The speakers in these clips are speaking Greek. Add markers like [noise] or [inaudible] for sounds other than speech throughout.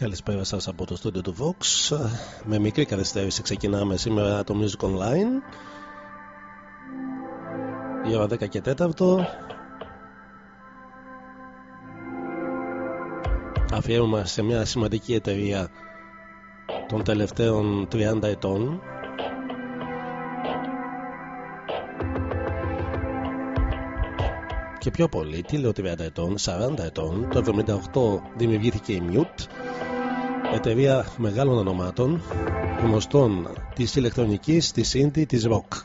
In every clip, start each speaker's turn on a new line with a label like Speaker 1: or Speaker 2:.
Speaker 1: Καλησπέρα σας από το στούντιο του Vox. Με μικρή καθυστέρηση ξεκινάμε σήμερα το Music Online. Η ώρα 10 και 4 Αφιέρωμα σε μια σημαντική εταιρεία των τελευταίων 30 ετών. Και πιο πολύ, τι λέω 30 ετών, 40 ετών, το 78 δημιουργήθηκε η Mute εταιρεία μεγάλων ονομάτων γνωστών της ηλεκτρονικής, της indie, της rock.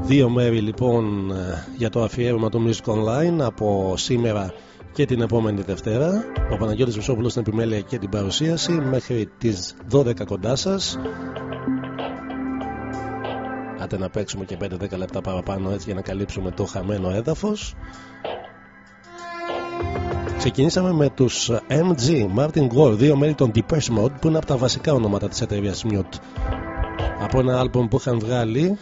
Speaker 1: Δύο μέρη λοιπόν για το αφιέρωμα του Music Online από σήμερα και την επόμενη Δευτέρα. Ο Παναγιώτης Βουσόπουλος στην επιμέλεια και την παρουσίαση μέχρι τις 12 κοντά σας. Άτε να παίξουμε και 5-10 λεπτά παραπάνω έτσι για να καλύψουμε το χαμένο έδαφος. Ξεκινήσαμε με τους MG, Martin Gore, δύο μέλη των Depeche Mode που είναι από τα βασικά ονόματα της εταιρείας Mute. Από ένα άλμπομ που είχαν βγάλει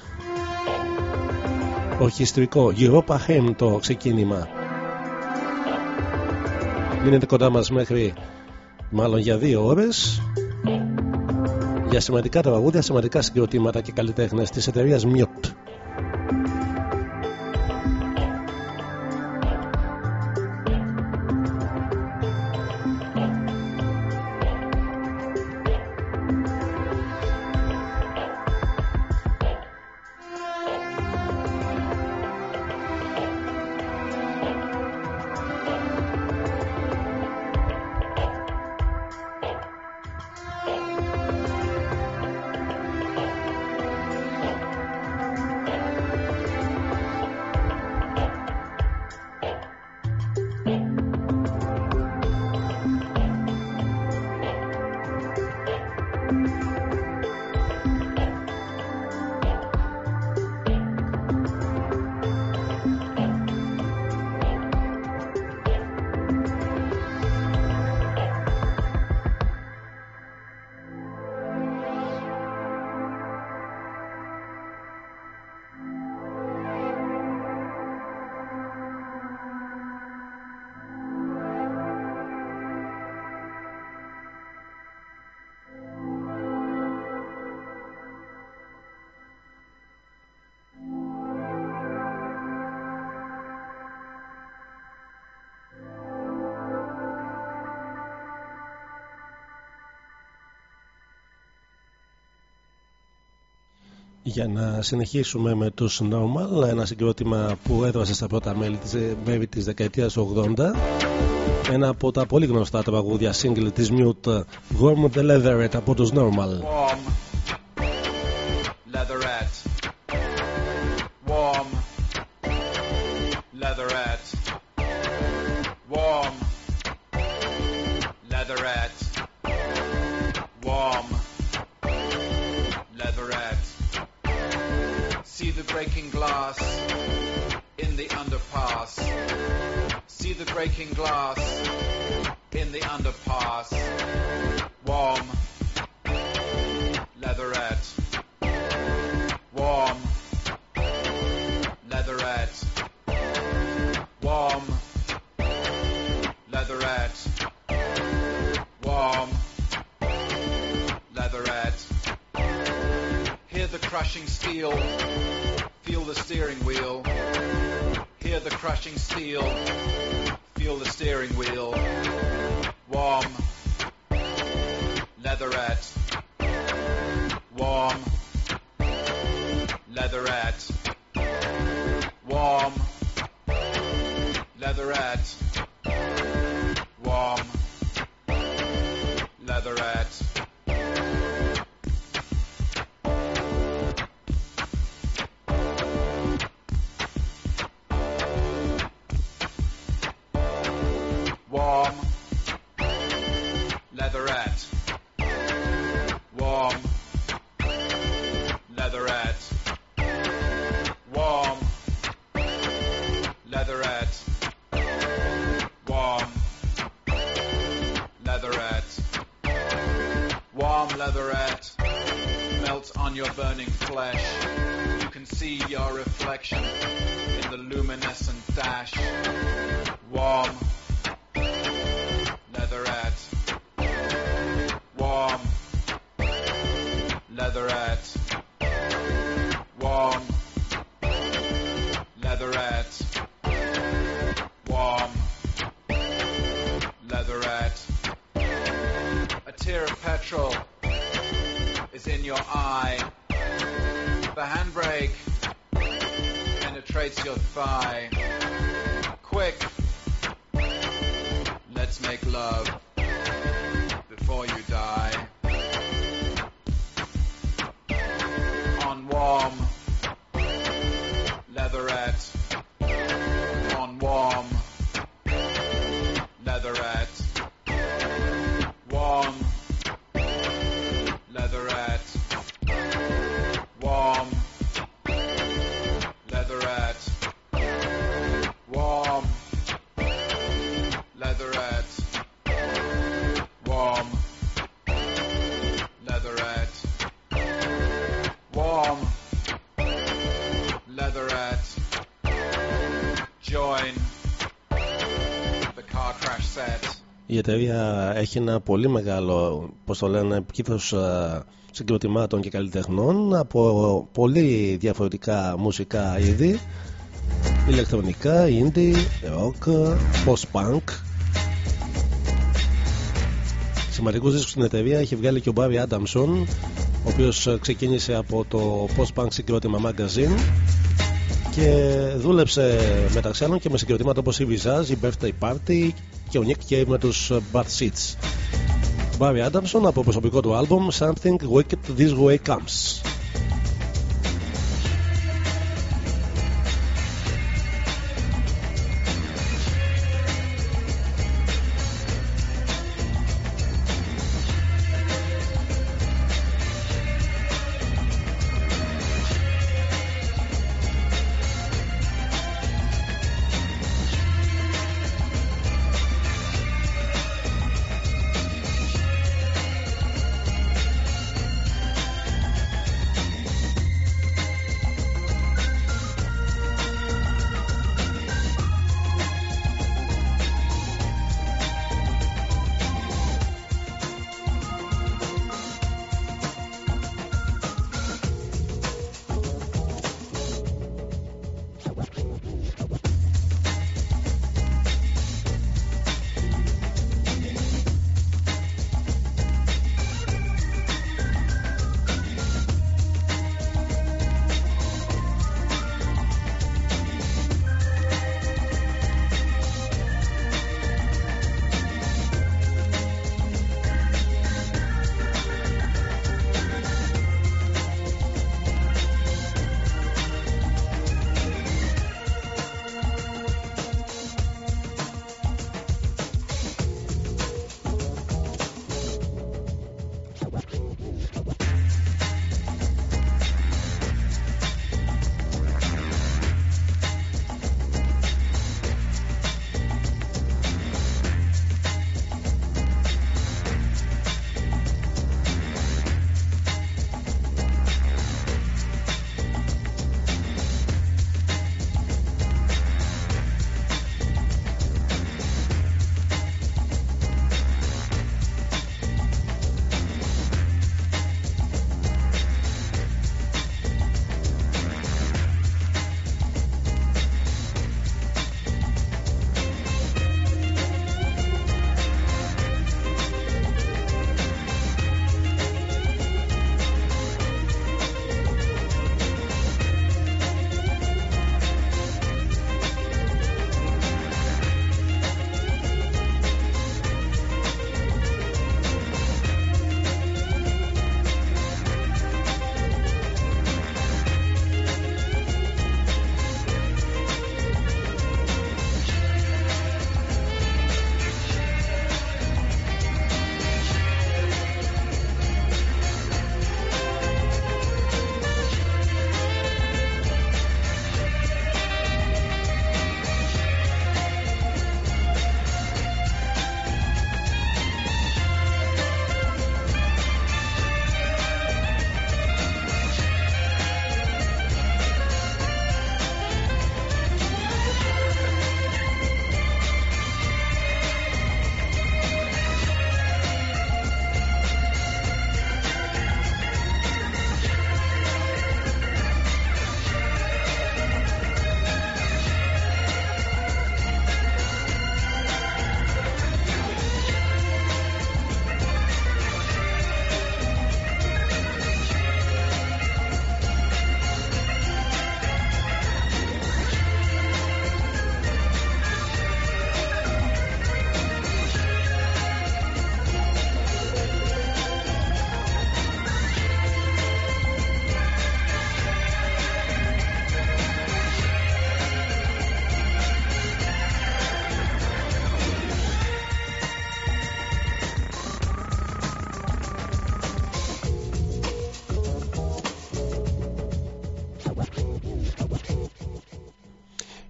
Speaker 1: ορχιστρικό Europa Hymn το ξεκίνημα. Μείνετε κοντά μας μέχρι μάλλον για δύο ώρες για σημαντικά τραγούδια, σημαντικά συγκροτήματα και καλλιτέχνες της εταιρείας Mute. Για να συνεχίσουμε με τους Normal ένα συγκρότημα που έδωσε στα πρώτα μέλη της, μέρη της δεκαετίας 80 ένα από τα πολύ γνωστά τραγούδια single της Mute Warm the Leatherette από τους Normal η
Speaker 2: the breaking glass in the underpass. See the breaking glass in the underpass. Warm. crushing steel. Feel the steering wheel. Hear the crushing steel. Feel the steering wheel. Warm. Leatherette. Warm. Leatherette.
Speaker 1: Εταιρεία έχει ένα πολύ μεγάλο πώς το λένε, κύθος ε, συγκροτημάτων και καλλιτεχνών από πολύ διαφορετικά μουσικά είδη. Ηλεκτρονικά, indie, rock, post-punk. Σημαντικούς δίσκους στην εταιρεία έχει βγάλει και ο Μπάρι Άνταμσον ο οποίος ξεκίνησε από το post-punk συγκρότημα Magazine και δούλεψε μεταξύ άλλων και με συγκροτήματα όπως η Visage, η Birthday Party και ο Nick Cave με τους Bad Seeds. Barry Adamson από προσωπικό του άλμπομ Something Wicked This Way Comes.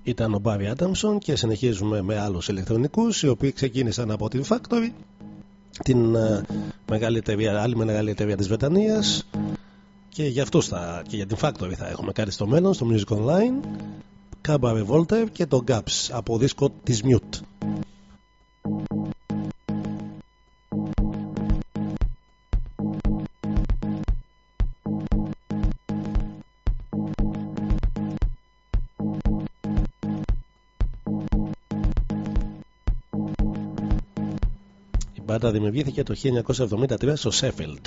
Speaker 1: Ήταν ο Μπάρι Άνταμσον και συνεχίζουμε με άλλους ηλεκτρονικούς οι οποίοι ξεκίνησαν από την Factory την uh, μεγάλη εταιρεία, άλλη μεγάλη εταιρεία της Βρετανίας. Και για αυτούς θα, και για την Factory θα έχουμε κάτι στο μέλλον στο Music Online Cabba Revolter και το Gaps από δίσκο της Mute μπάντα δημιουργήθηκε το 1973 στο Σέφιλτ.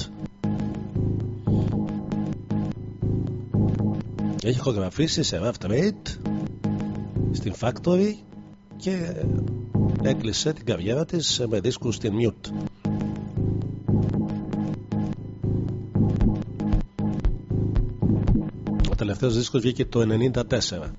Speaker 1: Έχει ηχογραφήσει σε Rough Trade, στην Factory και έκλεισε την καριέρα της με δίσκους στην Mute. Ο τελευταίος δίσκος βγήκε το 1994.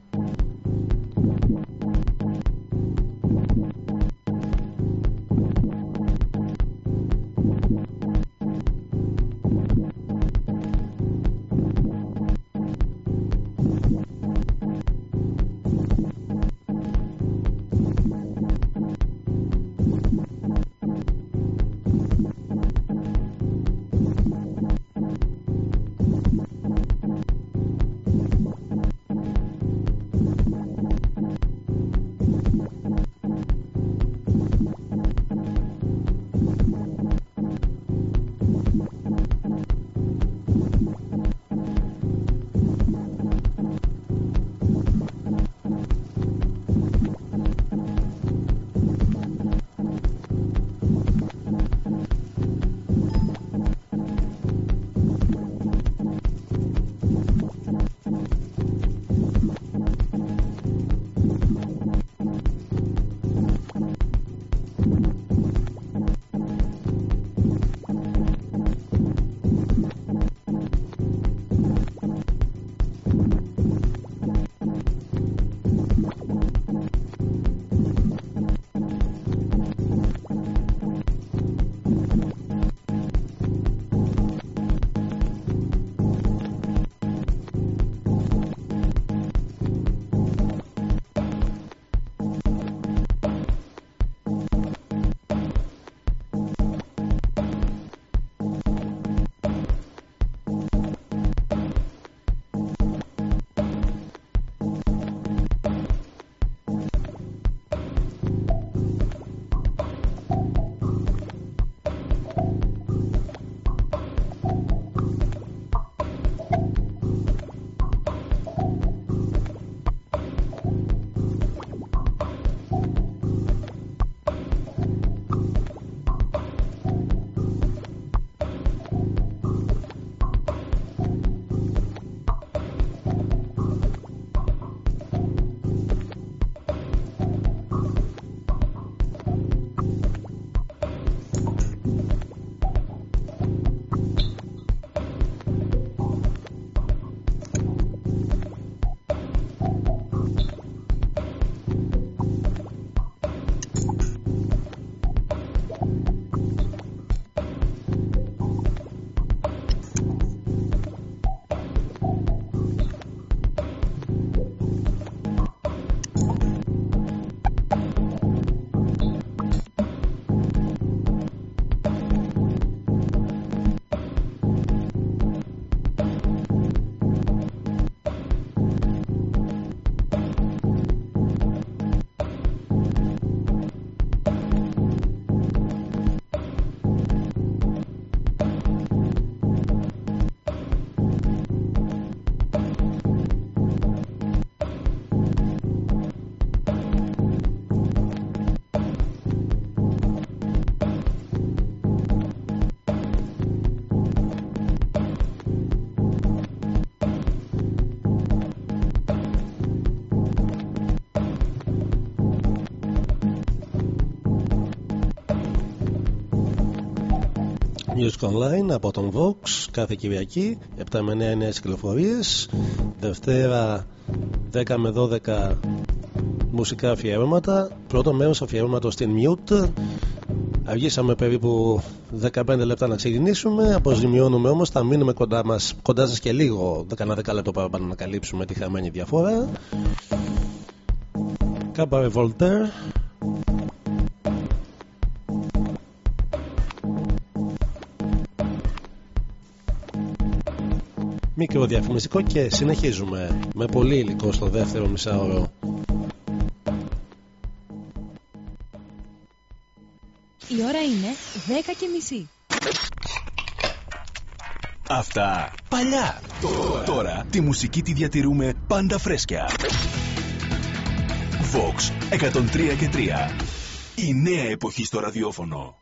Speaker 1: Music Online από τον Vox κάθε Κυριακή 7 με 9 νέες κυκλοφορίες. Δευτέρα 10 με 12 μουσικά αφιέρωματα πρώτο μέρος αφιέρωματο στην Mute. Αργήσαμε περίπου 15 λεπτά να ξεκινήσουμε. Αποζημιώνουμε όμως θα μείνουμε κοντά, μας, κοντά σας και λίγο 10 λεπτό παραπάνω να καλύψουμε τη χαμένη διαφορά. Cabaret Voltaire. Μικρό διαφημιστικό και συνεχίζουμε με πολύ υλικό στο δεύτερο μισάωρο.
Speaker 3: Η ώρα είναι 10 και μισή.
Speaker 4: Αυτά παλιά. Τώρα, τώρα τη μουσική τη διατηρούμε πάντα φρέσκια. Vox 103 και 3. Η νέα εποχή στο ραδιόφωνο.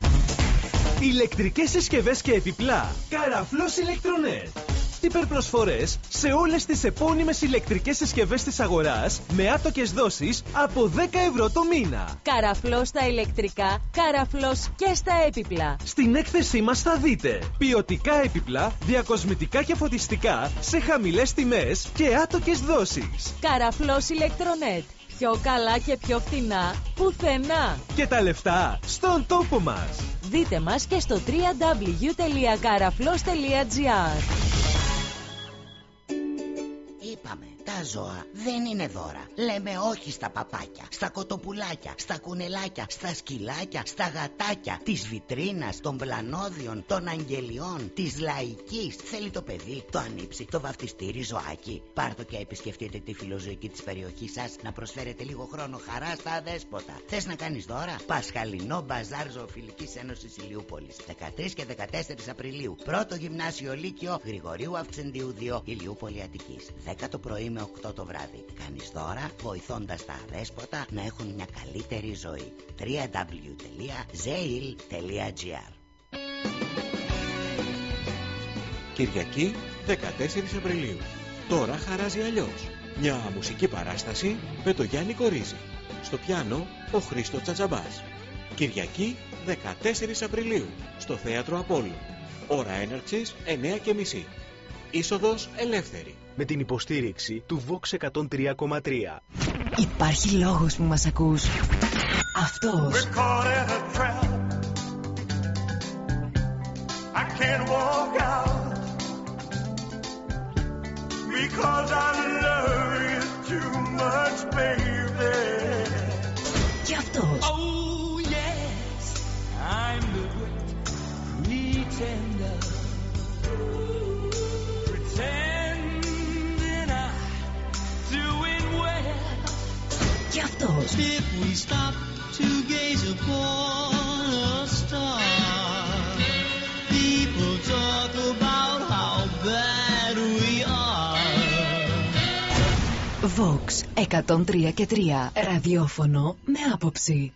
Speaker 5: Ηλεκτρικές συσκευές και επιπλά. Καραφλός ηλεκτρονέτ. Υπερπροσφορές σε όλες τις επώνυμες ηλεκτρικές συσκευές της αγοράς με άτοκες δόσεις από 10 ευρώ το μήνα.
Speaker 3: Καραφλός στα ηλεκτρικά, καραφλός και στα έπιπλα.
Speaker 5: Στην έκθεσή μας θα δείτε ποιοτικά έπιπλα, διακοσμητικά και φωτιστικά σε χαμηλές τιμές και άτοκες δόσεις.
Speaker 3: Καραφλός ηλεκτρονέτ. Πιο καλά και πιο φθηνά πουθενά.
Speaker 5: Και τα λεφτά στον τόπο μας.
Speaker 3: Δείτε μας και στο www.karaflos.gr
Speaker 6: Amén. Τα ζώα δεν είναι δώρα. Λέμε όχι στα παπάκια, στα κοτοπουλάκια, στα κουνελάκια, στα σκυλάκια, στα γατάκια, της βιτρίνας, των πλανόδιων, των αγγελιών, της λαϊκής. Θέλει το παιδί, το ανήψει, το βαφτιστήρι ζωάκι. Πάρτο και επισκεφτείτε τη φιλοζωική της περιοχής σας να προσφέρετε λίγο χρόνο χαρά στα αδέσποτα. Θες να κάνεις δώρα, Πασχαλινό Μπαζάρ Ζωοφιλικής Ένωσης Ηλιούπολης. 13 και 14 Απριλίου. Πρώτο γυμνάσιο Λύκειο Γρηγορίου Αυξεντίου 2 Ηλιούπολη Αττικής. 10 το πρωί με 8 το βράδυ. Κάνεις δώρα βοηθώντας τα αδέσποτα να έχουν μια καλύτερη ζωή. www.zeil.gr
Speaker 7: Κυριακή 14 Απριλίου. Τώρα χαράζει αλλιώς. Μια μουσική παράσταση με το Γιάννη Κορίζη. Στο πιάνο ο Χρήστος Τσατζαμπάς. Κυριακή 14 Απριλίου στο Θέατρο Απόλλου. Ώρα έναρξης 9.30. Είσοδος ελεύθερη.
Speaker 5: Με την υποστήριξη του Vox 103,3.
Speaker 3: Υπάρχει λόγος που μας ακούς. Αυτός.
Speaker 8: I can't walk out because I love you too much, baby. If we stop to gaze upon a star, people talk about how bad we are.
Speaker 3: Vox 103 και 3. Ραδιόφωνο με άποψη.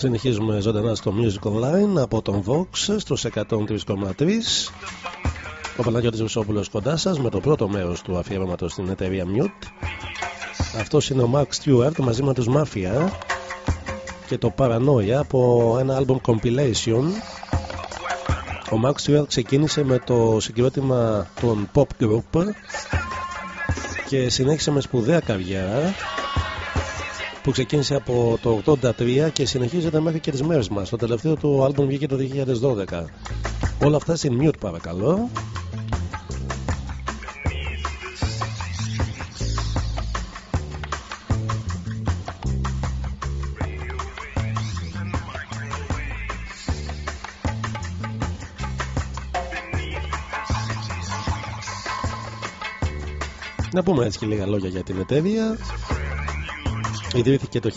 Speaker 1: Συνεχίζουμε ζωντανά στο Music Online από τον Vox στους 103,3 ο Παναγιώτης Βουσόπουλος κοντά σας με το πρώτο μέρος του αφιέρωματος στην εταιρεία Mute. Αυτός είναι ο Mark Stewart μαζί με τους Mafia και το Paranoia από ένα album compilation. Ο Mark Stewart ξεκίνησε με το συγκρότημα των pop group και συνέχισε με σπουδαία καριέρα που ξεκίνησε από το 83 και συνεχίζεται μέχρι και τις μέρες μας. Το τελευταίο του άλμπομ βγήκε το 2012. Όλα αυτά στην mute παρακαλώ. Να πούμε έτσι και λίγα λόγια για την εταιρεία. Ιδρύθηκε το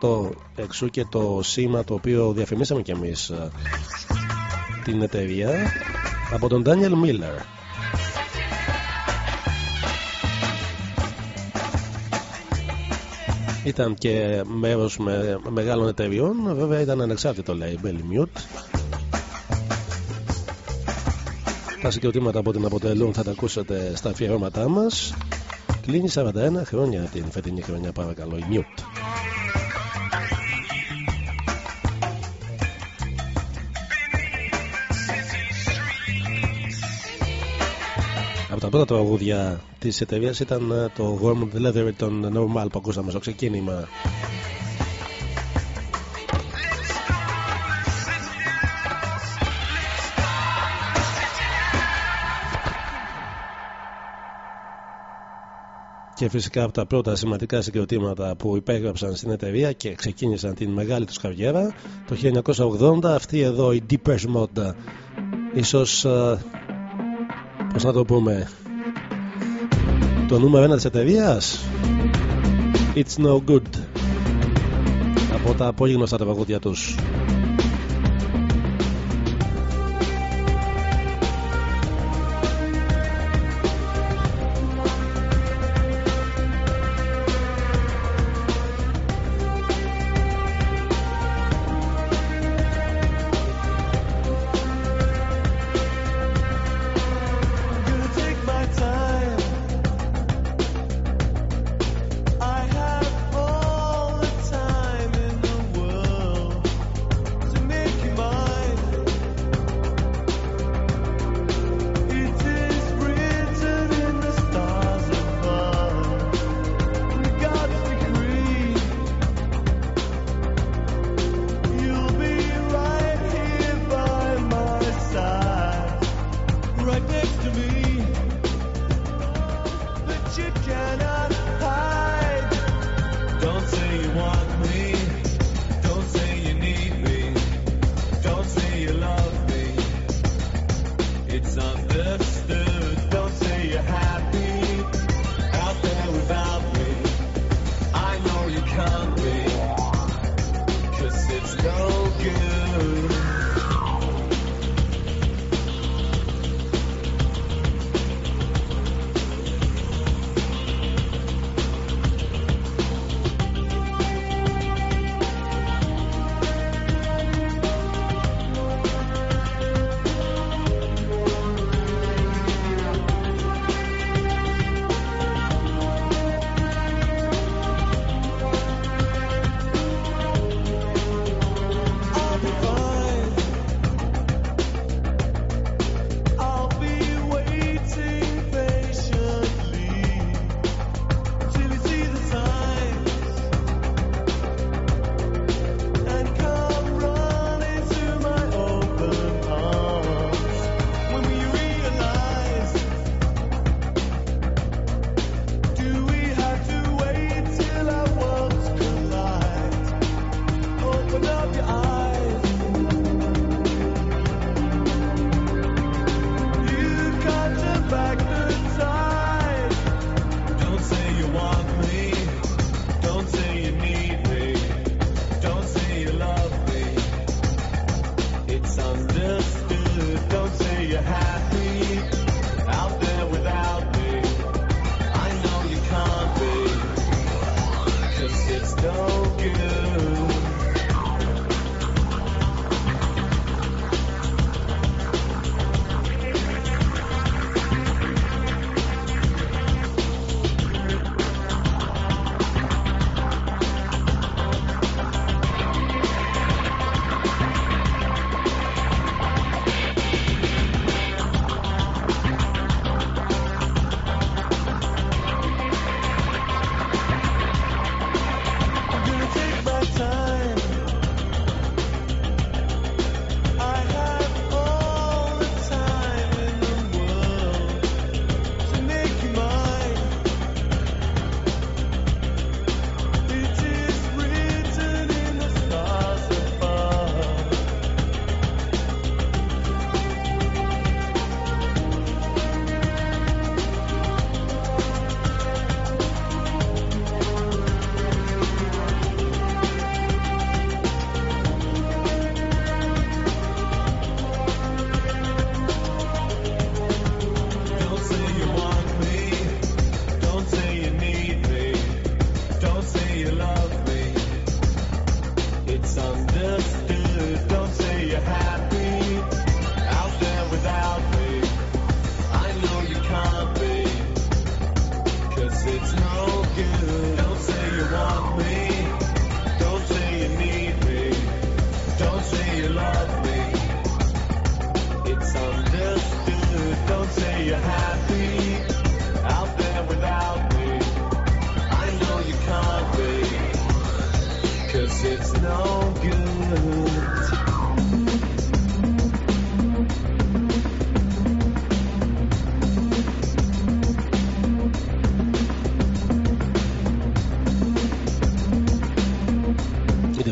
Speaker 1: 1978 εξού και το σήμα το οποίο διαφημίσαμε κι εμείς ε, την εταιρεία από τον Daniel Miller. Ήταν και μέρος με μεγάλων εταιριών, βέβαια ήταν ανεξάρτητο label Mute. Τα συγκροτήματα που την αποτελούν θα τα ακούσετε στα αφιερώματά μας. Κλείνει 41 χρόνια την φετινή χρονιά παρακαλώ η Mute. Από τα πρώτα τραγούδια της εταιρείας ήταν ε, το Warm Leather των Normal που ακούσαμε στο ξεκίνημα και φυσικά από τα πρώτα σημαντικά συγκροτήματα που υπέγραψαν στην εταιρεία και ξεκίνησαν την μεγάλη τους καριέρα το 1980 αυτή εδώ η Deepest Mode. Ίσως uh, πώς να το πούμε το νούμερο ένα της εταιρείας; It's No Good. Από τα πολύ γνωστά τραγούδια τους
Speaker 9: you cannot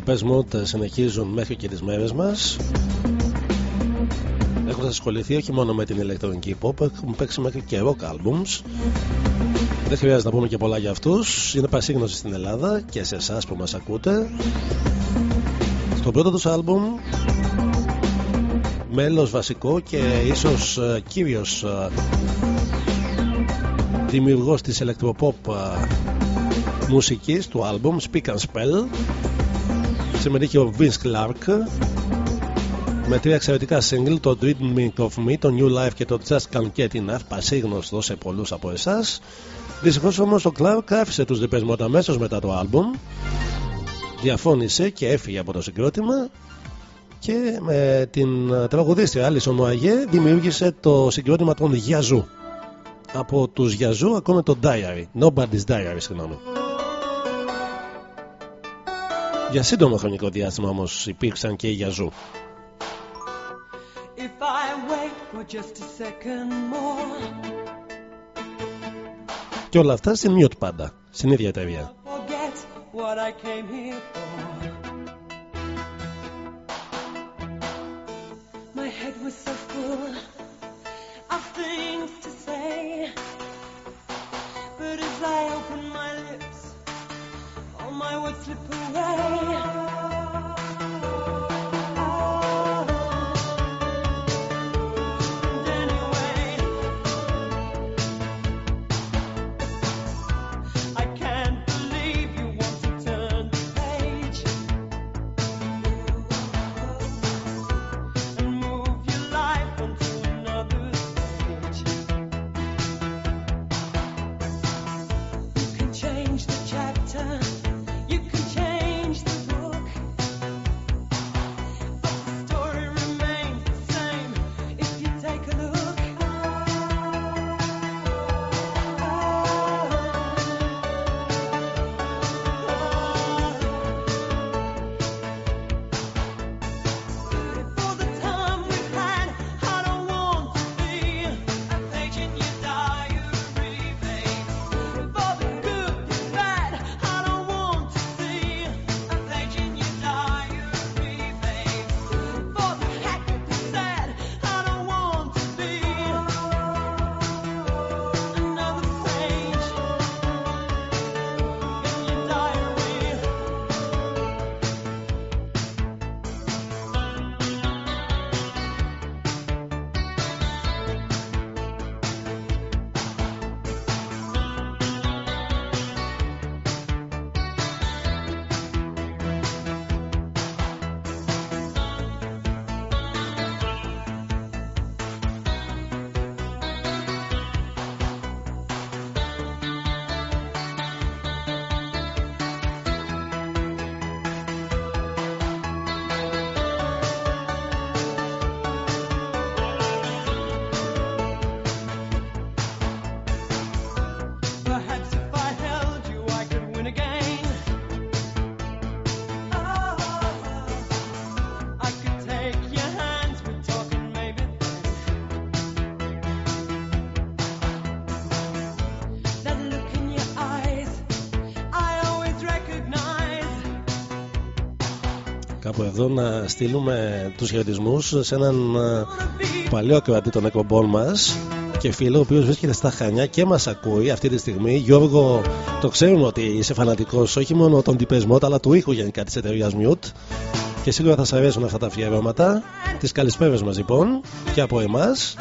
Speaker 1: Οι Depeche Mode συνεχίζουν μέχρι και τις μέρες μας. Έχοντας ασχοληθεί όχι μόνο με την ηλεκτρονική pop Έχουν παίξει μέχρι και rock albums. Δεν χρειάζεται να πούμε και πολλά για αυτούς. Είναι πασίγνωσοι στην Ελλάδα και σε εσάς που μας ακούτε. Στο πρώτο τους άλμπουμ Μέλος βασικό και ίσως ε, κύριος ε, δημιουργός της electropop ε, μουσικής του άλμπουμ Speak and Spell συμμετείχε ο Vince Clark με τρία εξαιρετικά single το Dreaming of Me, το New Life και το Just Can't Get Enough πασίγνωστο σε πολλούς από εσάς. Δυστυχώς όμως ο Clark άφησε τους Depeche αμέσως μετά το album διαφώνησε και έφυγε από το συγκρότημα και με την τραγουδίστρια Alison Moagé δημιούργησε το συγκρότημα των Yazoo. Από τους Yazoo ακόμα το Diary Nobody's Diary συγγνώμη για σύντομο χρονικό διάστημα όμως υπήρξαν και οι Γιαζού.
Speaker 10: If I wait for just a second more,
Speaker 1: Και όλα αυτά στην mute πάντα, στην ίδια εταιρεία.
Speaker 10: forget what I came here for. Away.
Speaker 1: Κάπου εδώ να στείλουμε τους χαιρετισμούς σε έναν ε, παλιό ακροατή των εκπομπών μας και φίλο ο οποίος βρίσκεται στα Χανιά και μας ακούει αυτή τη στιγμή. Γιώργο το ξέρουμε ότι είσαι φανατικός όχι μόνο των Depeche Mode αλλά του ήχου γενικά της εταιρείας Mute. Και σίγουρα θα σας αρέσουν αυτά τα αφιερώματα. Τις καλησπέρες μας λοιπόν και από εμάς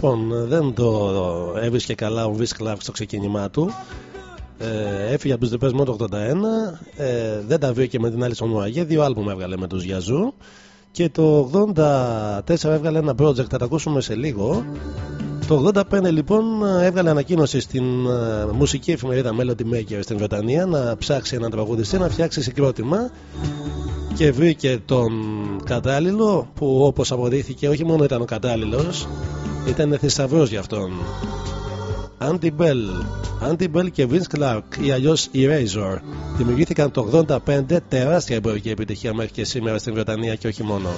Speaker 8: Λοιπόν, δεν το έβρισκε καλά ο Vince Clark στο ξεκίνημά του. Ε, έφυγε από τους Depeche Mode το 81. Ε, δεν τα βρήκε με την άλλη Μουαγέ. Δύο άλμπουμ έβγαλε με τους Yazoo. Και το 84 έβγαλε ένα project, θα τα ακούσουμε σε λίγο. Το 85 λοιπόν έβγαλε ανακοίνωση στην ε, μουσική εφημερίδα Melody Maker στην Βρετανία να ψάξει έναν τραγουδιστή να φτιάξει συγκρότημα και βρήκε τον κατάλληλο που όπως αποδείχθηκε όχι μόνο ήταν ο κατάλληλος ήταν θησαυρός για αυτόν. Andy Bell Andy Bell και Vince Clark ή αλλιώς Erasure δημιουργήθηκαν το 85 τεράστια εμπορική επιτυχία μέχρι και σήμερα στην Βρετανία και όχι μόνο.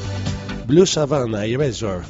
Speaker 8: Blue Savannah Erasure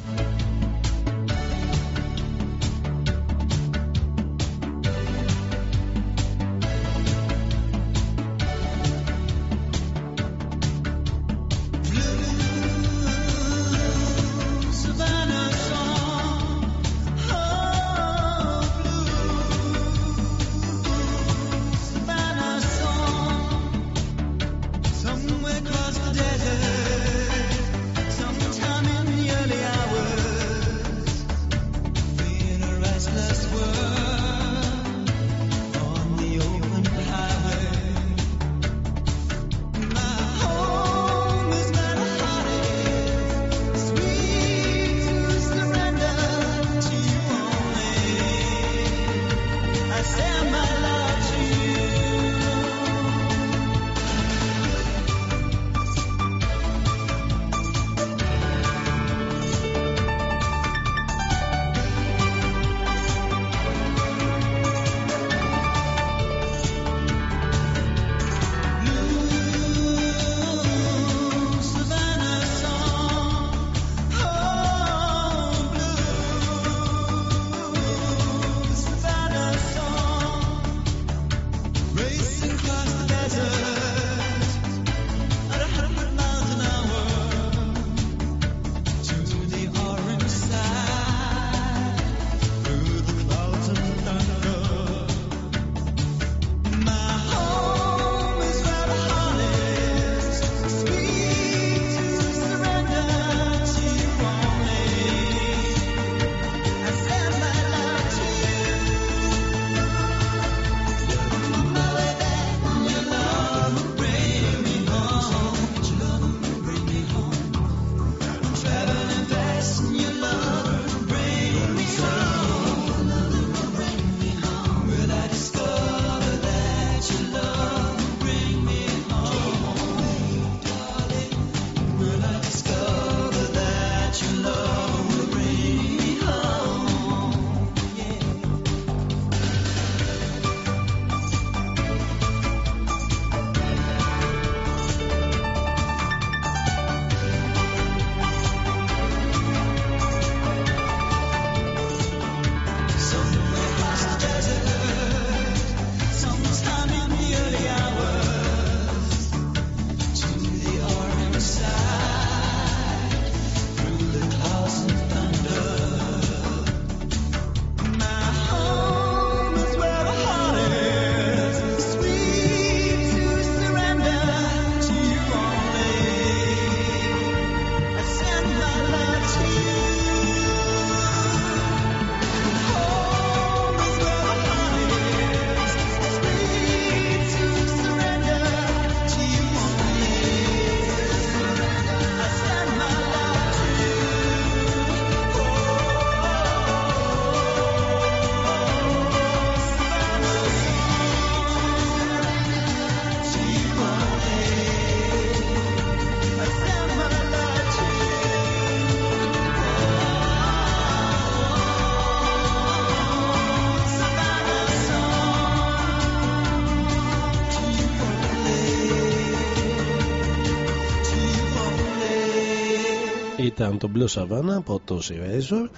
Speaker 8: Ήταν το Blue Savannah από το Erasure.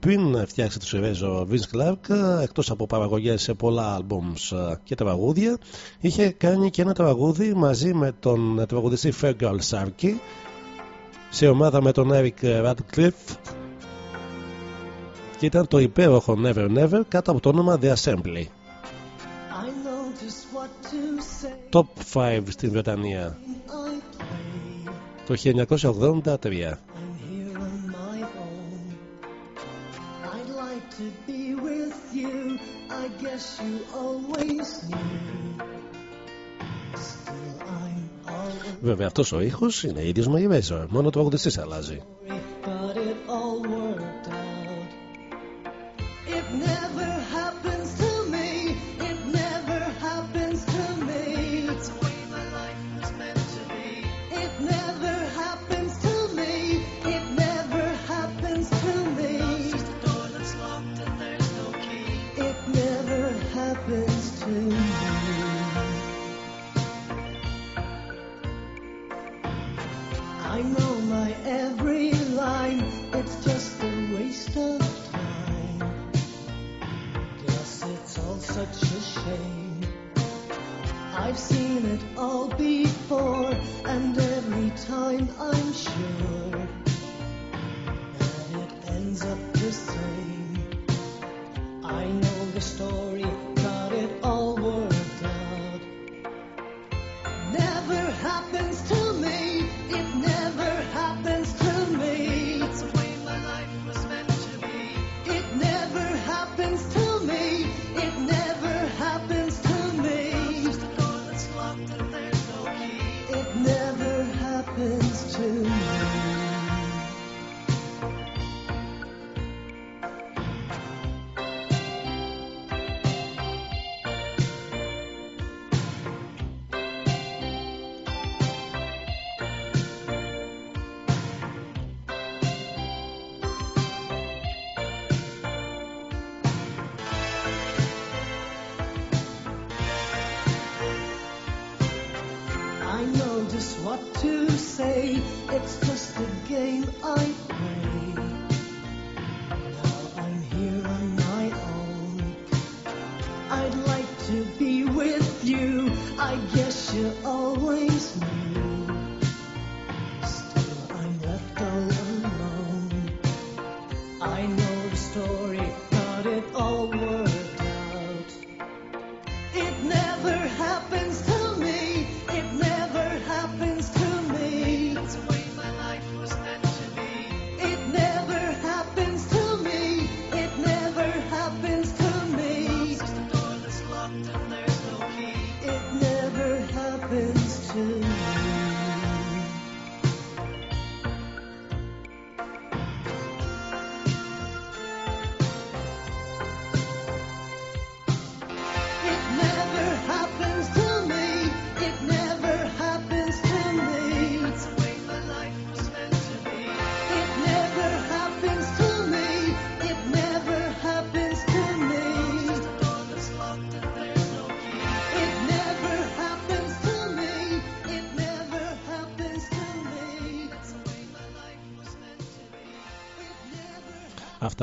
Speaker 8: Πριν φτιάξει το Erasure ο Vince Clark, εκτός από παραγωγές σε πολλά albums ε, και τραγούδια, είχε κάνει και ένα τραγούδι μαζί με τον τραγουδιστή Fergal Sarkey σε ομάδα με τον Eric Radcliffe και ήταν το υπέροχο Never Never κάτω από το όνομα The Assembly.
Speaker 11: I know just what to say.
Speaker 8: Top 5 στην Βρετανία
Speaker 11: I play.
Speaker 8: το 1983.
Speaker 1: Βέβαια τόσο ο ήχος είναι ίδιος μαγεμέσο Μόνο το αγωδιστής αλλάζει.
Speaker 11: Such a shame. I've seen it all before, and every time I'm sure that it ends up the same. I know the story, got it all worked out. Never happens to me. It never happens what to say. It's just a game I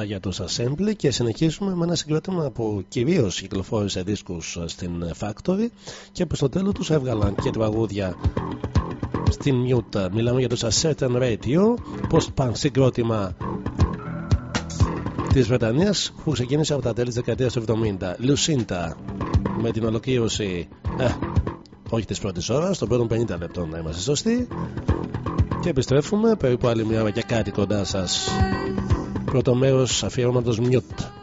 Speaker 1: για τους Assembly και συνεχίζουμε με ένα συγκρότημα που κυρίως κυκλοφόρησε δίσκους στην Factory και που στο τέλος τους έβγαλαν και τραγούδια στην Mute. Μιλάμε για τους Certain Radio, post-punk συγκρότημα της Βρετανίας που ξεκίνησε από τα τέλη της δεκαετίας του 70. Lucinda με την ολοκλήρωση ε, όχι της πρώτης ώρας, των πρώτων 50 λεπτών να είμαστε σωστοί και επιστρέφουμε περίπου άλλη μια ώρα και κάτι κοντά σας πρώτο μέρος αφιερώματος Mute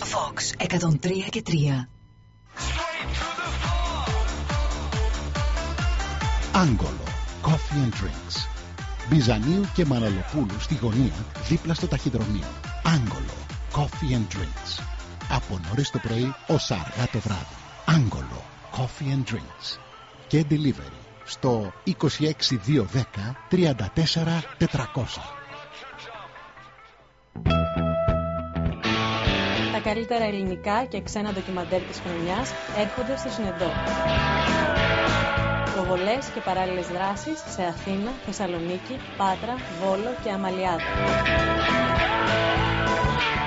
Speaker 12: Vox. Vox 103 και 3.
Speaker 13: Άγκολο. Coffee and Drinks. Μπιζανίου και Μαναλοπούλου στη γωνία δίπλα στο ταχυδρομείο. Άγκολο. Coffee and Drinks. Από νωρίς το πρωί ως αργά το βράδυ. Άγκολο. Coffee and Drinks. Και delivery στο 26210 34
Speaker 14: καλύτερα ελληνικά και ξένα ντοκιμαντέρ της χρονιάς έρχονται στο Συνεντό. Προβολές και παράλληλες δράσεις σε Αθήνα, Θεσσαλονίκη, Πάτρα, Βόλο και Αμαλιάδα.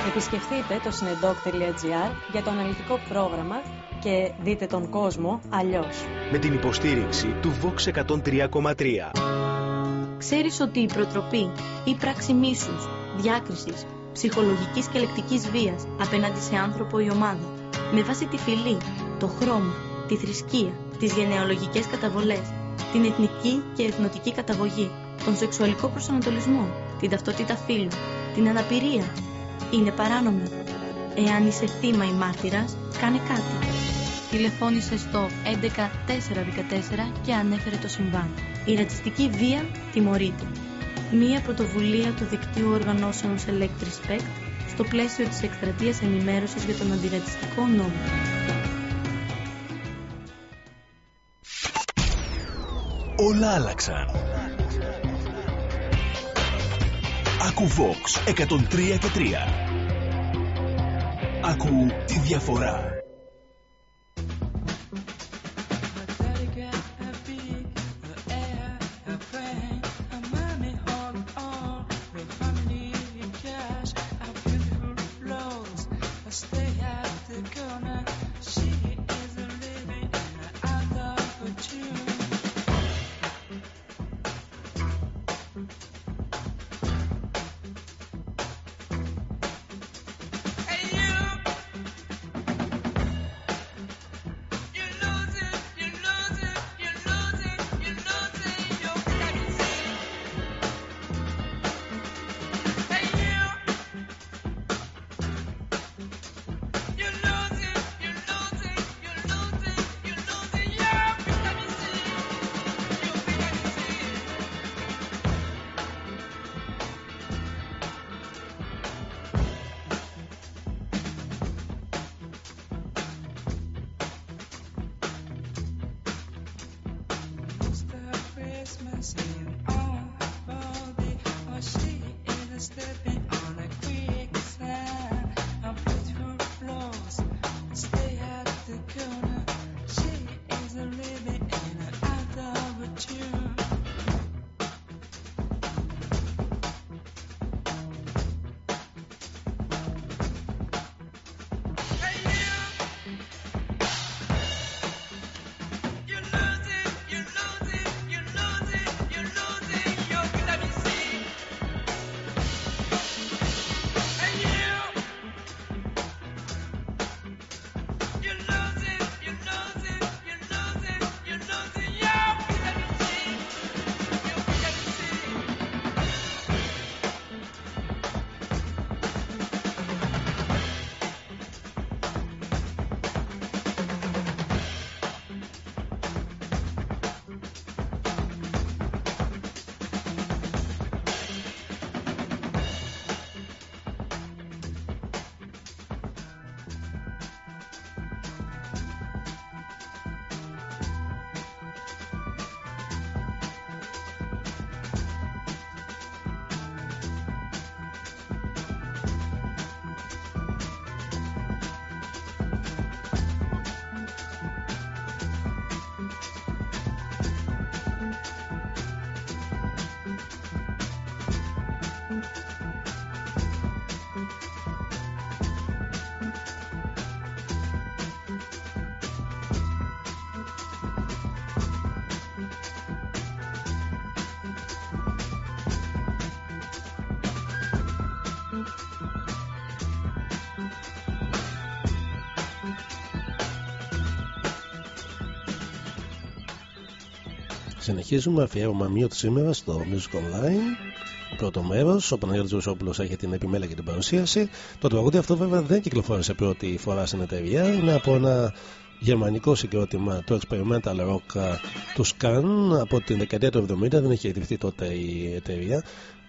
Speaker 14: Επισκεφτείτε το συνεντόκ.gr για το αναλυτικό πρόγραμμα και δείτε τον κόσμο αλλιώς.
Speaker 5: Με την υποστήριξη του Vox 103,3.
Speaker 15: Ξέρεις ότι η προτροπή ή πράξη μίσους, διάκρισης, ψυχολογικής και λεκτικής βίας απέναντι σε άνθρωπο ή ομάδα, με βάση τη φυλή, το χρώμα, τη θρησκεία, τις γενεαλογικές καταβολές, την εθνική και εθνοτική καταγωγή, τον σεξουαλικό προσανατολισμό, την ταυτότητα φύλου, την αναπηρία, είναι παράνομη. Εάν είσαι θύμα ή μάρτυρας, κάνε κάτι. Τηλεφώνησε στο 11414 και ανέφερε το συμβάν. Η ρατσιστική βία τιμωρείται. Μία πρωτοβουλία του δικτύου οργανώσεων Select Respect στο πλαίσιο της εκστρατείας ενημέρωσης για τον αντιρατσιστικό νόμο.
Speaker 16: Όλα άλλαξαν. Άκου Vox 103 και 3. Άκου τη διαφορά.
Speaker 1: Συνεχίζουμε αφιέρωμα μείωτ σήμερα στο Music Online πρώτο μέρος. Ο Παναγιώτης Ρουσόπουλο έχει την επιμέλεια και την παρουσίαση. Το τραγούδι αυτό βέβαια δεν κυκλοφόρησε πρώτη φορά στην εταιρεία. Είναι από ένα γερμανικό συγκρότημα, το Experimental Rock ε, του Scan από την δεκαετία του 70. Δεν είχε ιδρυθεί τότε η εταιρεία.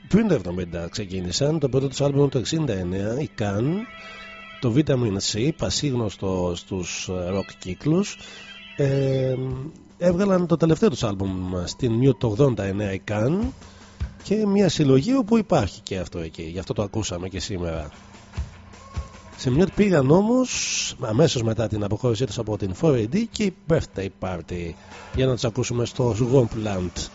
Speaker 1: Πριν το 70 ξεκίνησαν. Το πρώτο τους άλμπουμ το 69, η Can. Το Vitamin C, πασίγνωστο στους rock κύκλους. Ε, έβγαλαν το τελευταίο τους άλμπουμ στην Mute το 89 η Can και μια συλλογή όπου υπάρχει και αυτό εκεί. Γι' αυτό το ακούσαμε και σήμερα. Σε μια πήγαν όμως αμέσως μετά την αποχώρησή τους από την 4AD και η birthday party για να τους ακούσουμε στο Swampland.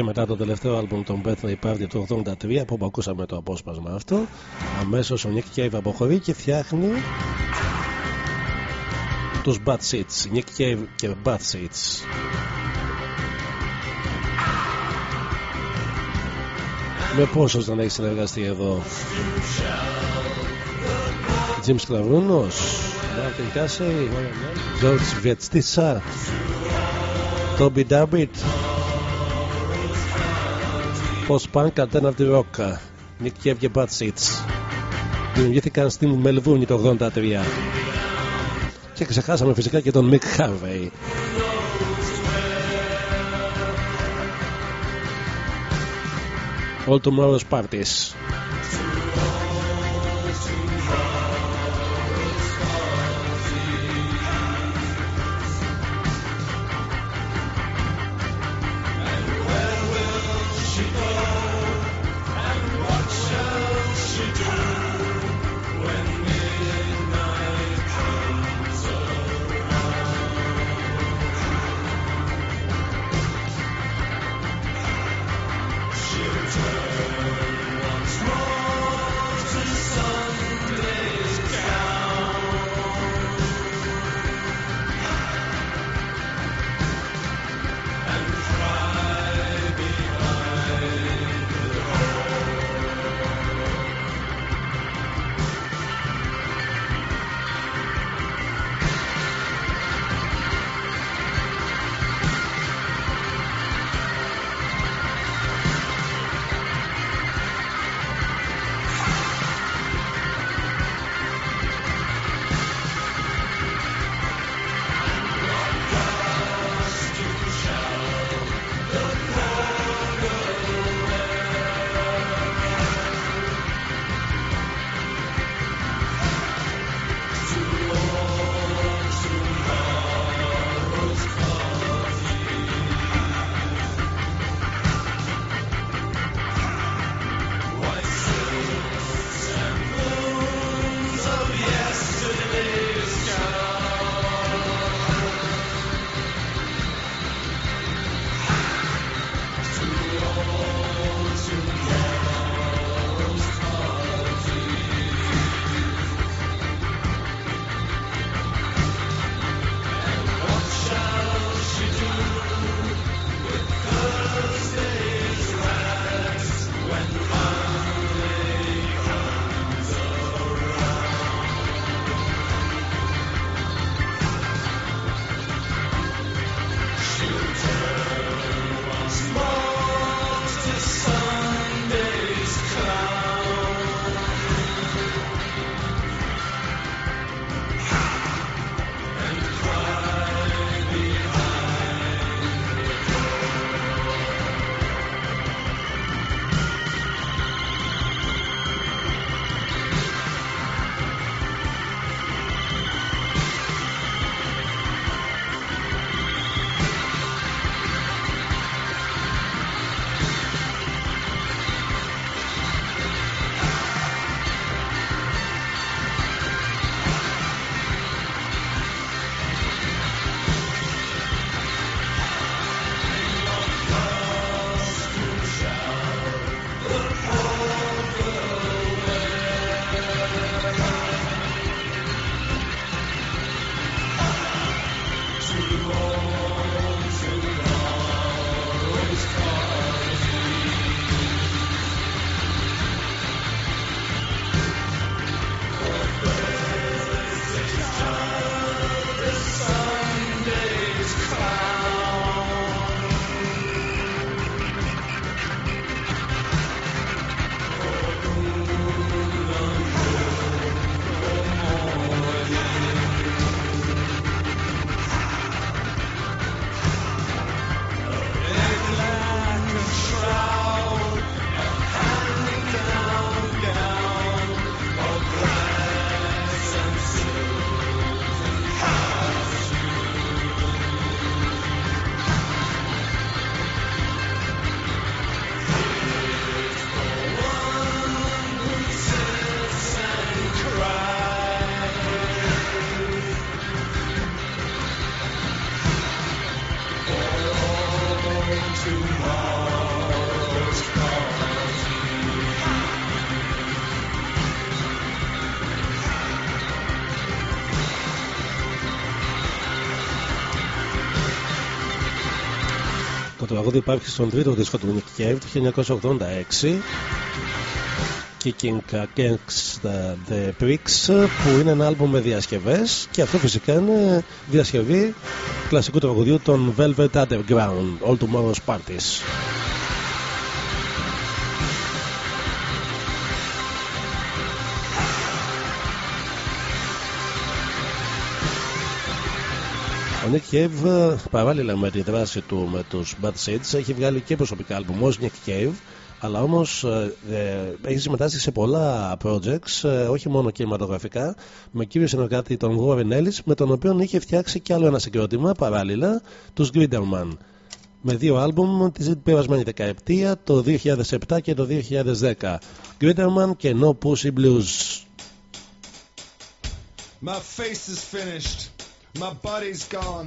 Speaker 1: Και μετά το τελευταίο άλμπουμ των Birthday Party του 83 που ακούσαμε το απόσπασμα αυτό αμέσως ο Nick Cave αποχωρεί και φτιάχνει τους Bad Seeds. Nick Cave και Bad Seeds. Με πόσους δεν έχει συνεργαστεί εδώ; Jim Σκλαβρούνος Martin Casey George Vietstitsa Toby Dabbit Post-punk alternative rock Nick Cave και Bad Seeds δημιουργήθηκαν στην Μελβούνι το 83 και ξεχάσαμε φυσικά και τον Mick Harvey All Tomorrow's Parties τραγούδι υπάρχει στον τρίτο δίσκο του Nick Cave του 1986 Kicking Against the, the Pricks που είναι ένα άλμπουμ με διασκευές και αυτό φυσικά είναι διασκευή κλασικού τραγουδιού των Velvet Underground All Tomorrow's Parties Ο Nick Cave παράλληλα με τη δράση του με τους Bad Seeds έχει βγάλει και προσωπικά άλμπουμ ως Nick Cave αλλά όμως ε, ε, έχει συμμετάσχει σε πολλά projects ε, όχι μόνο κινηματογραφικά με κύριο συνεργάτη τον Warren Ellis με τον οποίο είχε φτιάξει και άλλο ένα συγκρότημα παράλληλα τους Grindelman. Με δύο άλμπουμ της περασμένη δεκαετία το 2007 και το 2010 Grindelman και No Pussy Blues.
Speaker 17: My face is finished. My body's gone.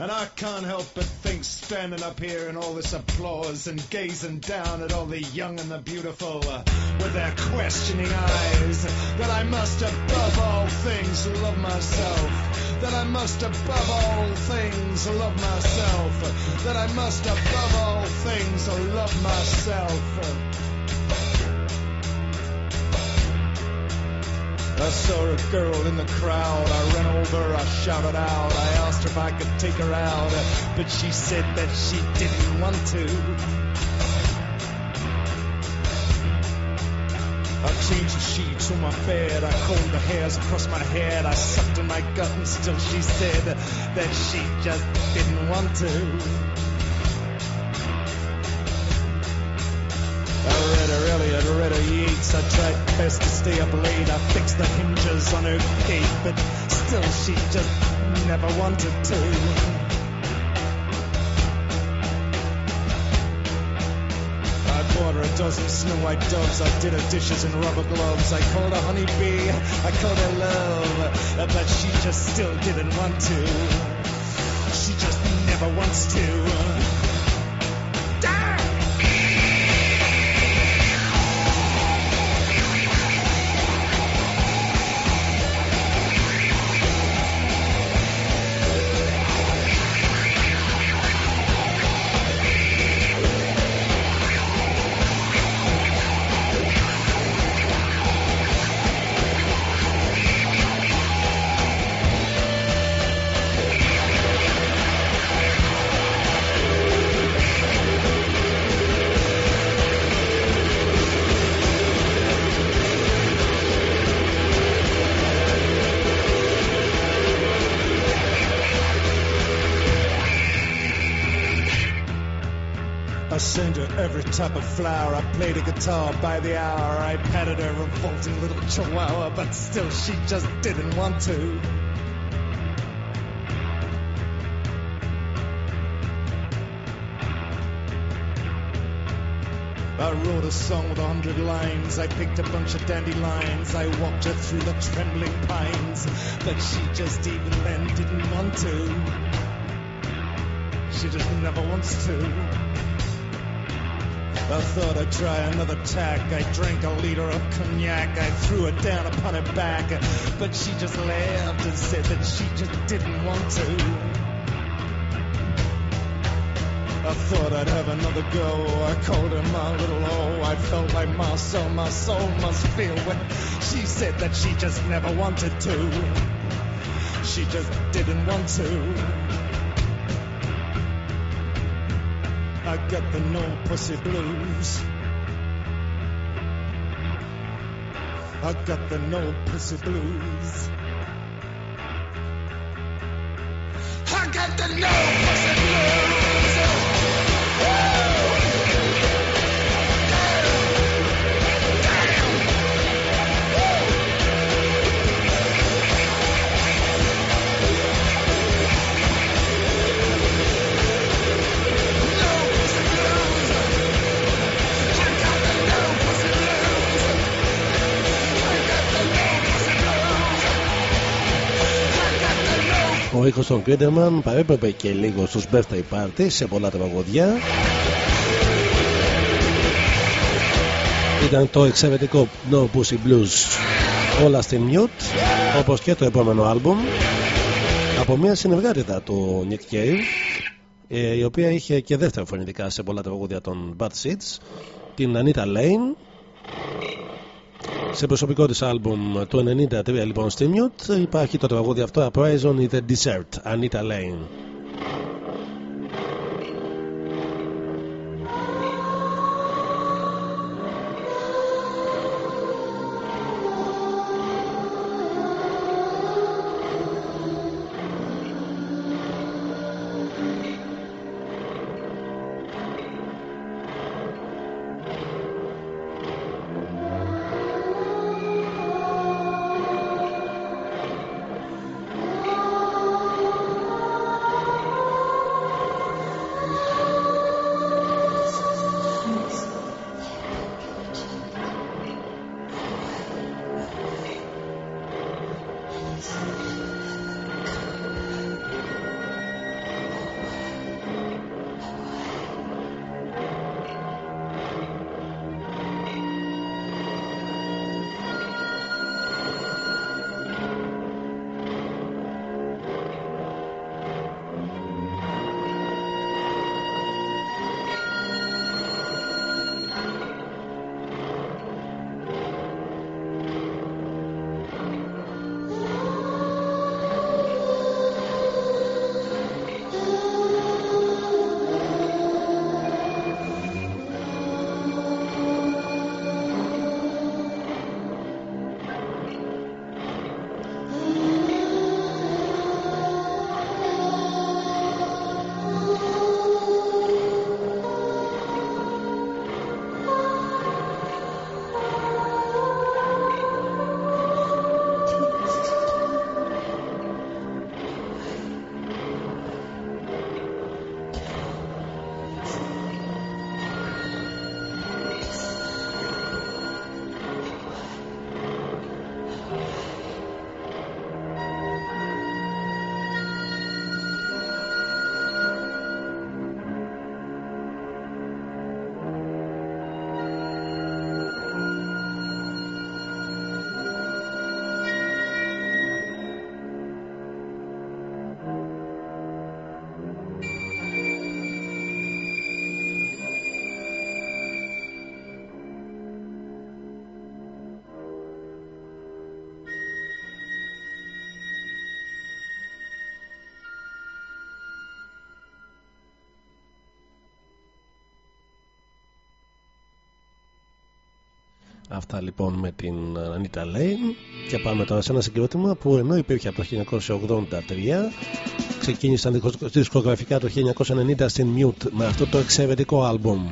Speaker 17: And I can't help but think, standing up here in all this applause and gazing down at all the young and the beautiful uh, with their questioning eyes, that I must above all things love myself. That I must above all things love myself. That I must above all things love myself. I saw a girl in the crowd. I ran over, I shouted out. I asked her if I could take her out, but she said that she didn't want to. I changed the sheets on my bed. I combed the hairs across my head. I sucked in my gut, and still she said that she just didn't want to. I read her Elliot, read her Yeats. I tried best to stay up late. I fixed the hinges on her gate, but still she just never wanted to. I bought her a dozen snow white doves. I did her dishes in rubber gloves. I called her honeybee. I called her love, but she just still didn't want to. She just never wants to. Every type of flower. I played a guitar by the hour. I patted her revolting little chihuahua, but still she just didn't want to. I wrote a song with a hundred lines. I picked a bunch of dandelions. I walked her through the trembling pines, but she just even then didn't want to. She just never wants to. I thought I'd try another tack. I drank a liter of cognac. I threw it down upon her back. But she just laughed and said that she just didn't want to. I thought I'd have another go. I called her my little O. I felt like my soul, my soul must feel when she said that she just never wanted to. She just didn't want to. I got the no pussy blues. I got the no pussy blues. I got the no pussy blues.
Speaker 1: Ο Ο ήχος των Κρίτερμαν παρέπρεπε και λίγο στους birthday parties σε πολλά τραγωδιά. Ήταν το εξαιρετικό No Pussy Blues όλα στην Mute όπως και το επόμενο άλμπουμ από μια συνεργάτητα του Nick Cave ε, η οποία είχε και δεύτερα φωνητικά σε πολλά τραγούδια των Bad Seeds την Anita Lane σε προσωπικό της άλμπουμ του 93 λοιπόν στη Mute υπάρχει το τραγούδι αυτό A Prize on the Desert Anita Lane Αυτά λοιπόν με την Anita Lane και πάμε τώρα σε ένα συγκρότημα που ενώ υπήρχε από το 1983 ξεκίνησαν δισκογραφικά το 1990 στην Mute με αυτό το εξαιρετικό άλμπουμ.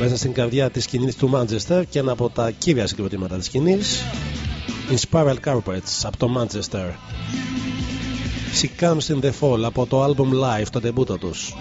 Speaker 1: Μέσα στην καρδιά της σκηνής του Manchester και ένα από τα κύρια συγκροτήματα της σκηνής In Spiral Carpets από το Manchester. She Comes in the Fall από το album Live το τεμπούτο τους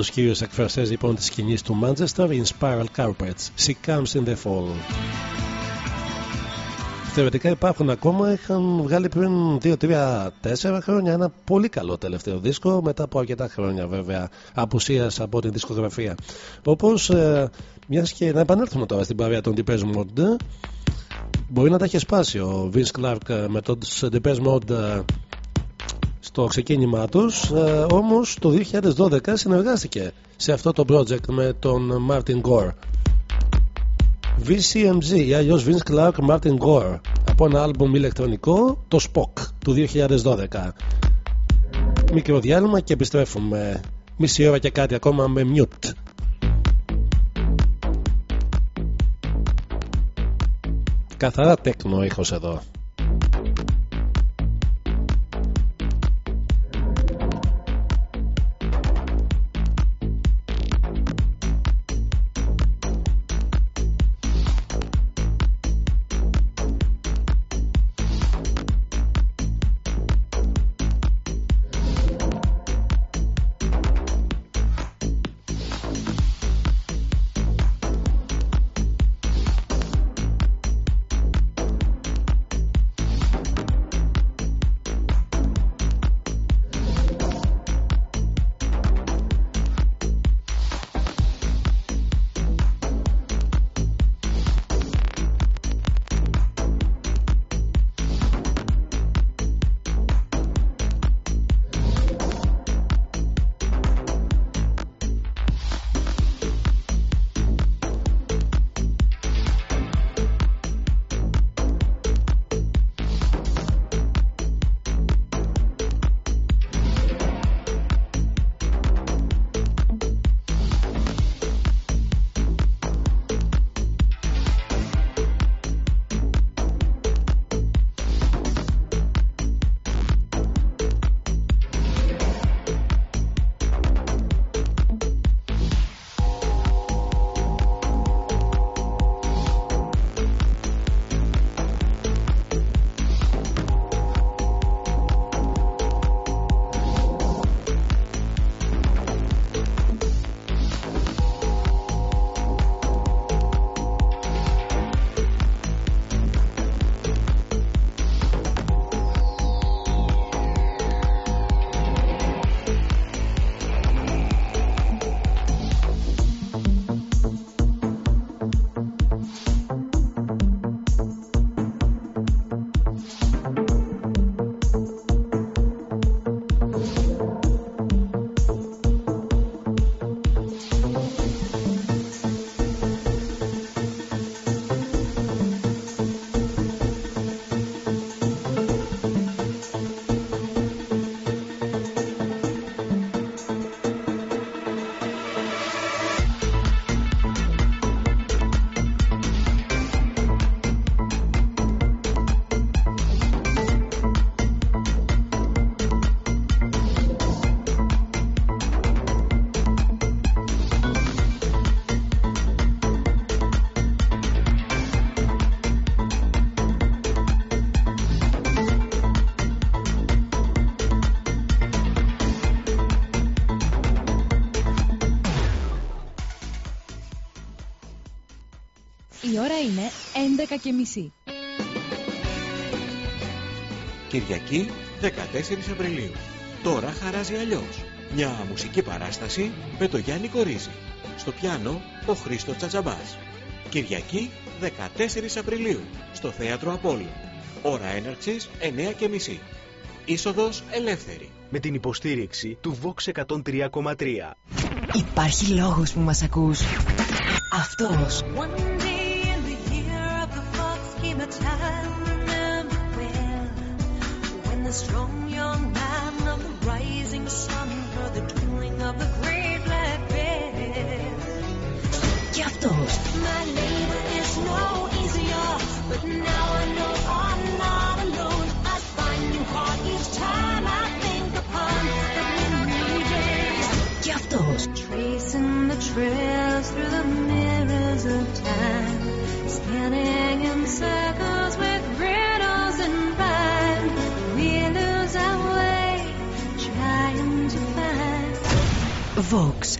Speaker 1: τους κύριους εκφραστές λοιπόν της σκηνής του Manchester in Spiral Carpets. She Comes in the Fall. Θεωρητικά υπάρχουν ακόμα, είχαν βγάλει πριν 2-3-4 χρόνια ένα πολύ καλό τελευταίο δίσκο μετά από αρκετά χρόνια βέβαια απουσίας από την δισκογραφία. Όπως ε, μιας και να επανέλθουμε τώρα στην παρέα των Depeche Mode μπορεί να τα έχει σπάσει ο Vince Clark με τον Depeche Mode στο ξεκίνημά τους ε, όμως το 2012 συνεργάστηκε σε αυτό το project με τον Martin Gore. VCMG ή αλλιώς Vince Clark Martin Gore από ένα άλμπουμ ηλεκτρονικό το Spock του 2012 μικρό διάλειμμα και επιστρέφουμε. Μισή ώρα και κάτι ακόμα με mute. Καθαρά τέκνο ήχος εδώ
Speaker 3: και μισή.
Speaker 7: Κυριακή 14 Απριλίου. Τώρα χαράζει αλλιώς. Μια μουσική παράσταση με το Γιάννη Κορίζη. Στο πιάνο ο Χρήστος Τσατζαμπάς. Κυριακή 14 Απριλίου στο Θέατρο Απόλλων. Ώρα έναρξης 9.30. Είσοδος ελεύθερη.
Speaker 5: Με την υποστήριξη του Vox 103,3.
Speaker 12: Υπάρχει λόγος που μας ακούς. Αυτός.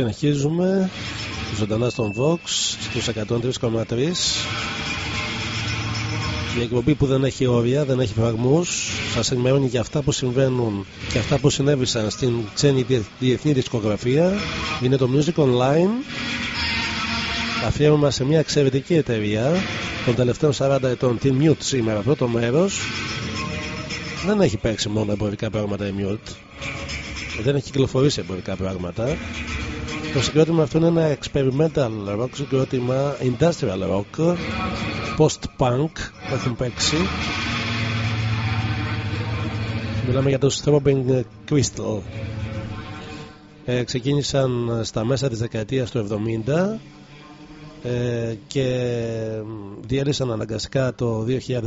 Speaker 1: Συνεχίζουμε. Ζωντανά στον Vox στους 103,3 η εκπομπή που δεν έχει όρια, δεν έχει φραγμούς σας ενημερώνει για αυτά που συμβαίνουν και αυτά που συνέβησαν στην ξένη διε- διεθνή δισκογραφία. Είναι το Music Online. Αφιέρωμα σε μια εξαιρετική εταιρεία των τελευταίων 40 ετών την Mute σήμερα αυτό το μέρος. Δεν έχει παίξει μόνο εμπορικά πράγματα η Mute. Δεν έχει κυκλοφορήσει εμπορικά πράγματα το συγκρότημα αυτό είναι ένα experimental rock συγκρότημα industrial rock post-punk που έχουν παίξει. Μιλάμε για το Throbbing Crystal. Ε, ξεκίνησαν στα μέσα της δεκαετίας του 70 ε, και διέλυσαν αναγκαστικά το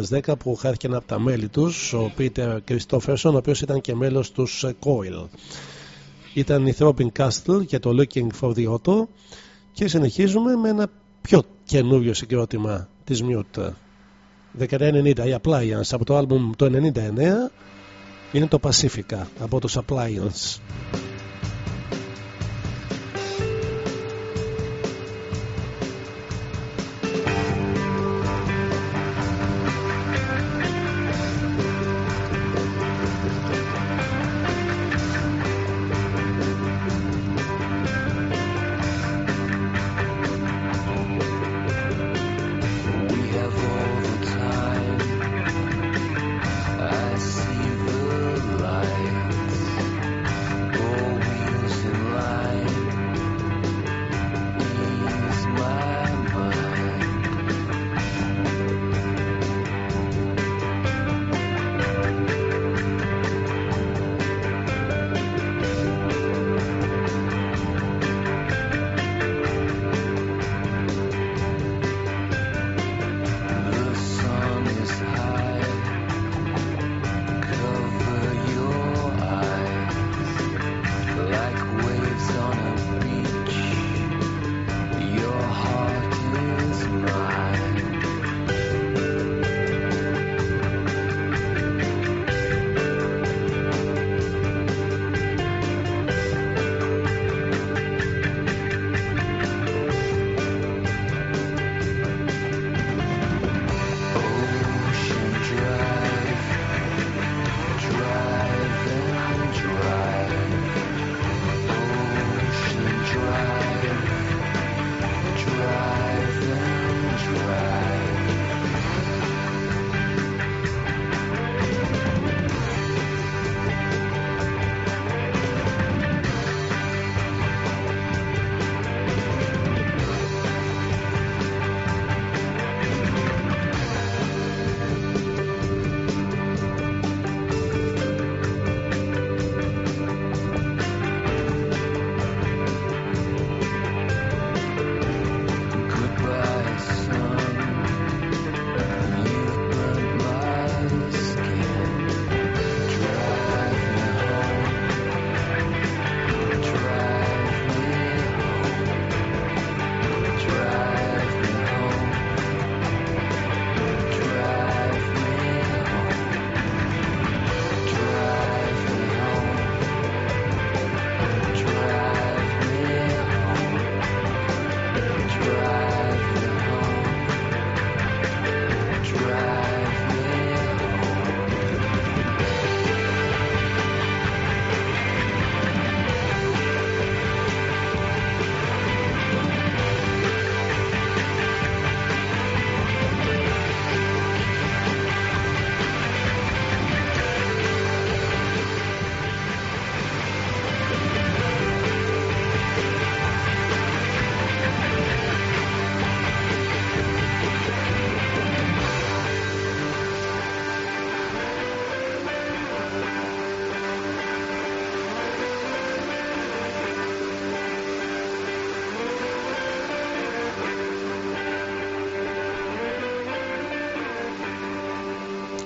Speaker 1: 2010 που χάθηκε ένα από τα μέλη τους ο Peter Christopherson ο οποίος ήταν και μέλος τους ε, Coil ήταν η Throbbing Castle και το Looking for the Auto και συνεχίζουμε με ένα πιο καινούριο συγκρότημα της Mute. δεκαετία 90 η Appliance από το άλμπουμ το 99 είναι το Pacifica από τους Appliance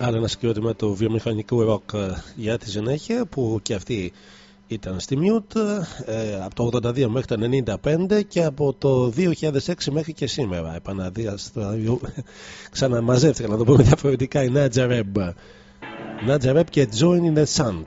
Speaker 1: Άλλο ένα συγκρότημα του βιομηχανικού ροκ ε, για τη συνέχεια που και αυτή ήταν στη Mute ε, από το 82 μέχρι το 95 και από το 2006 μέχρι και σήμερα. Επαναδίας, [laughs] ξαναμαζεύτηκα να το πούμε διαφορετικά η Νάτζα Ρεμπ. Νάτζα Ρεμπ και Join in the Sun.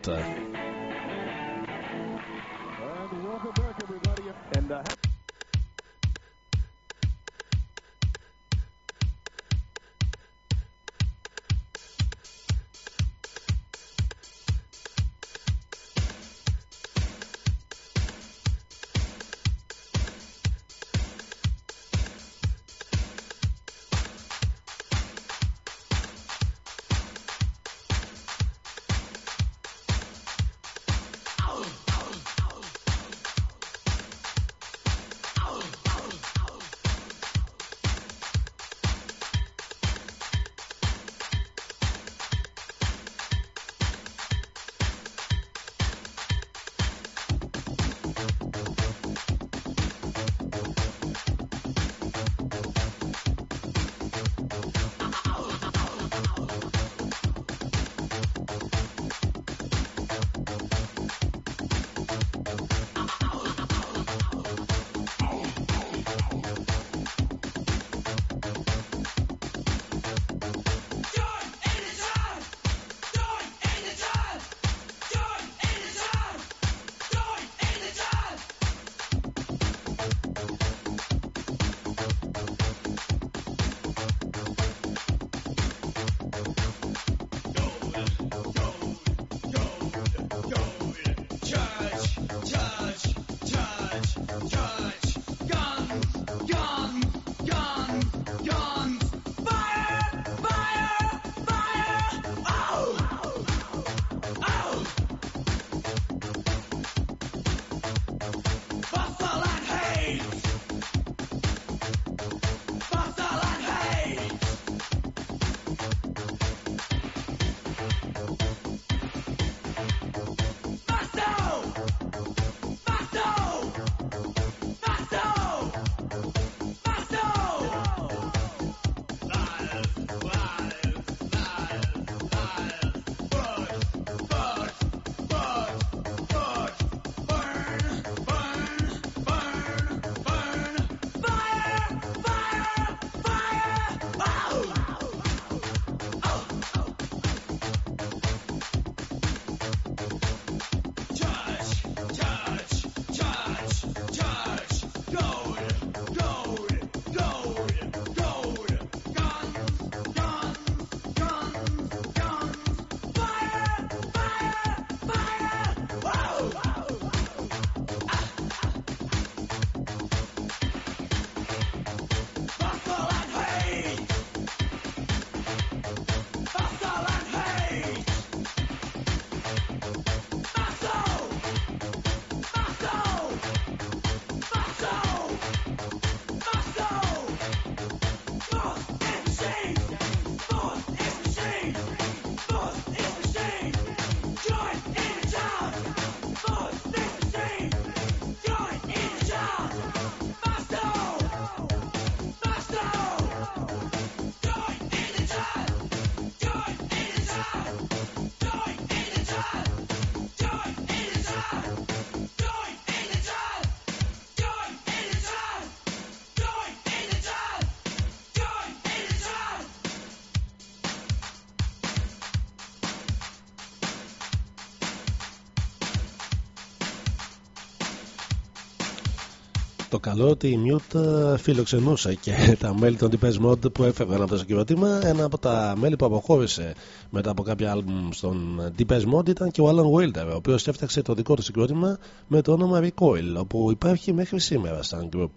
Speaker 18: Το καλό ότι η Mute ε, φιλοξενούσε και [laughs] τα μέλη των Deepest Mode που έφευγαν από το συγκρότημα. Ένα από τα μέλη που αποχώρησε μετά από κάποια άλμπουμ στον Deepest Mode ήταν και ο Alan Wilder, ο οποίος έφτιαξε το δικό του συγκρότημα με το όνομα Recoil, όπου υπάρχει μέχρι σήμερα σαν group.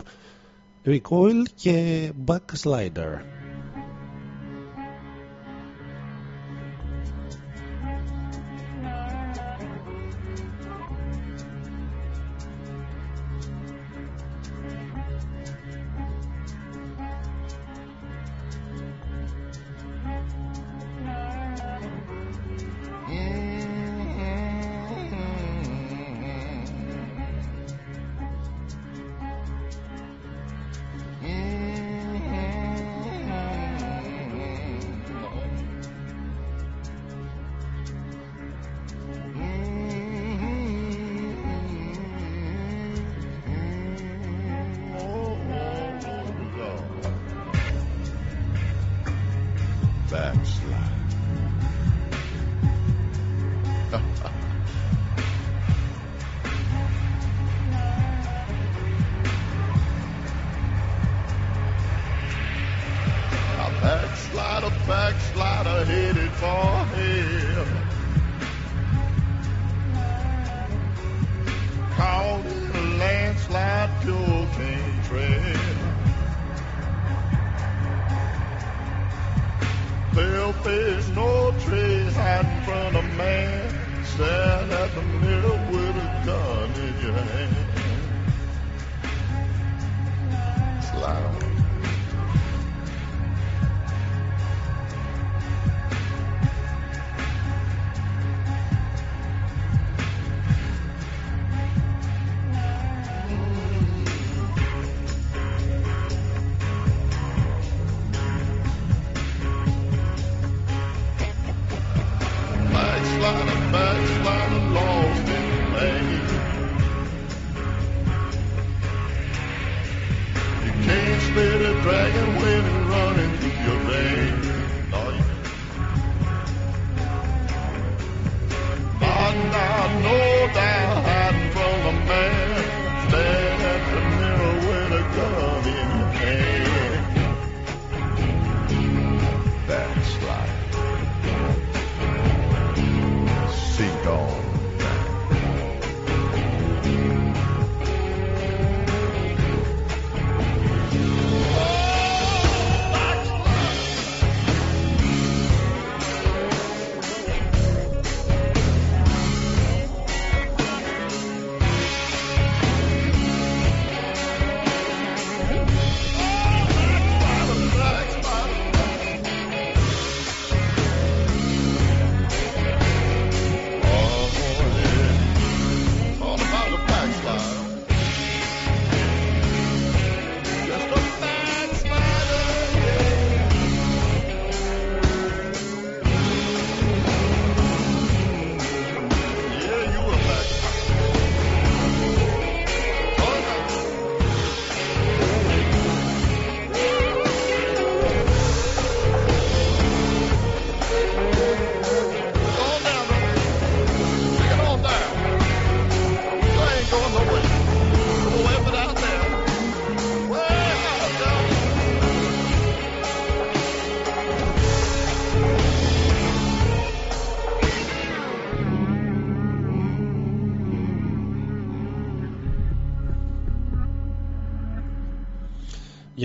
Speaker 18: Recoil και Backslider.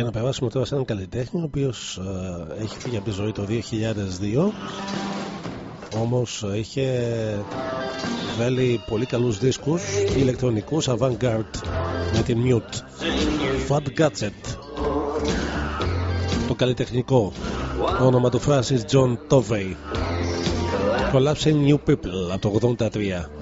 Speaker 18: Να περάσουμε τώρα σε έναν καλλιτέχνη ο οποίος έχει φύγει από τη ζωή το 2002 όμως ε, είχε βγάλει πολύ καλούς δίσκους ηλεκτρονικούς avant-garde με την Mute. Fat Gadget. Το καλλιτεχνικό όνομα του Francis John Tovey. Κολλάψε New People από το 83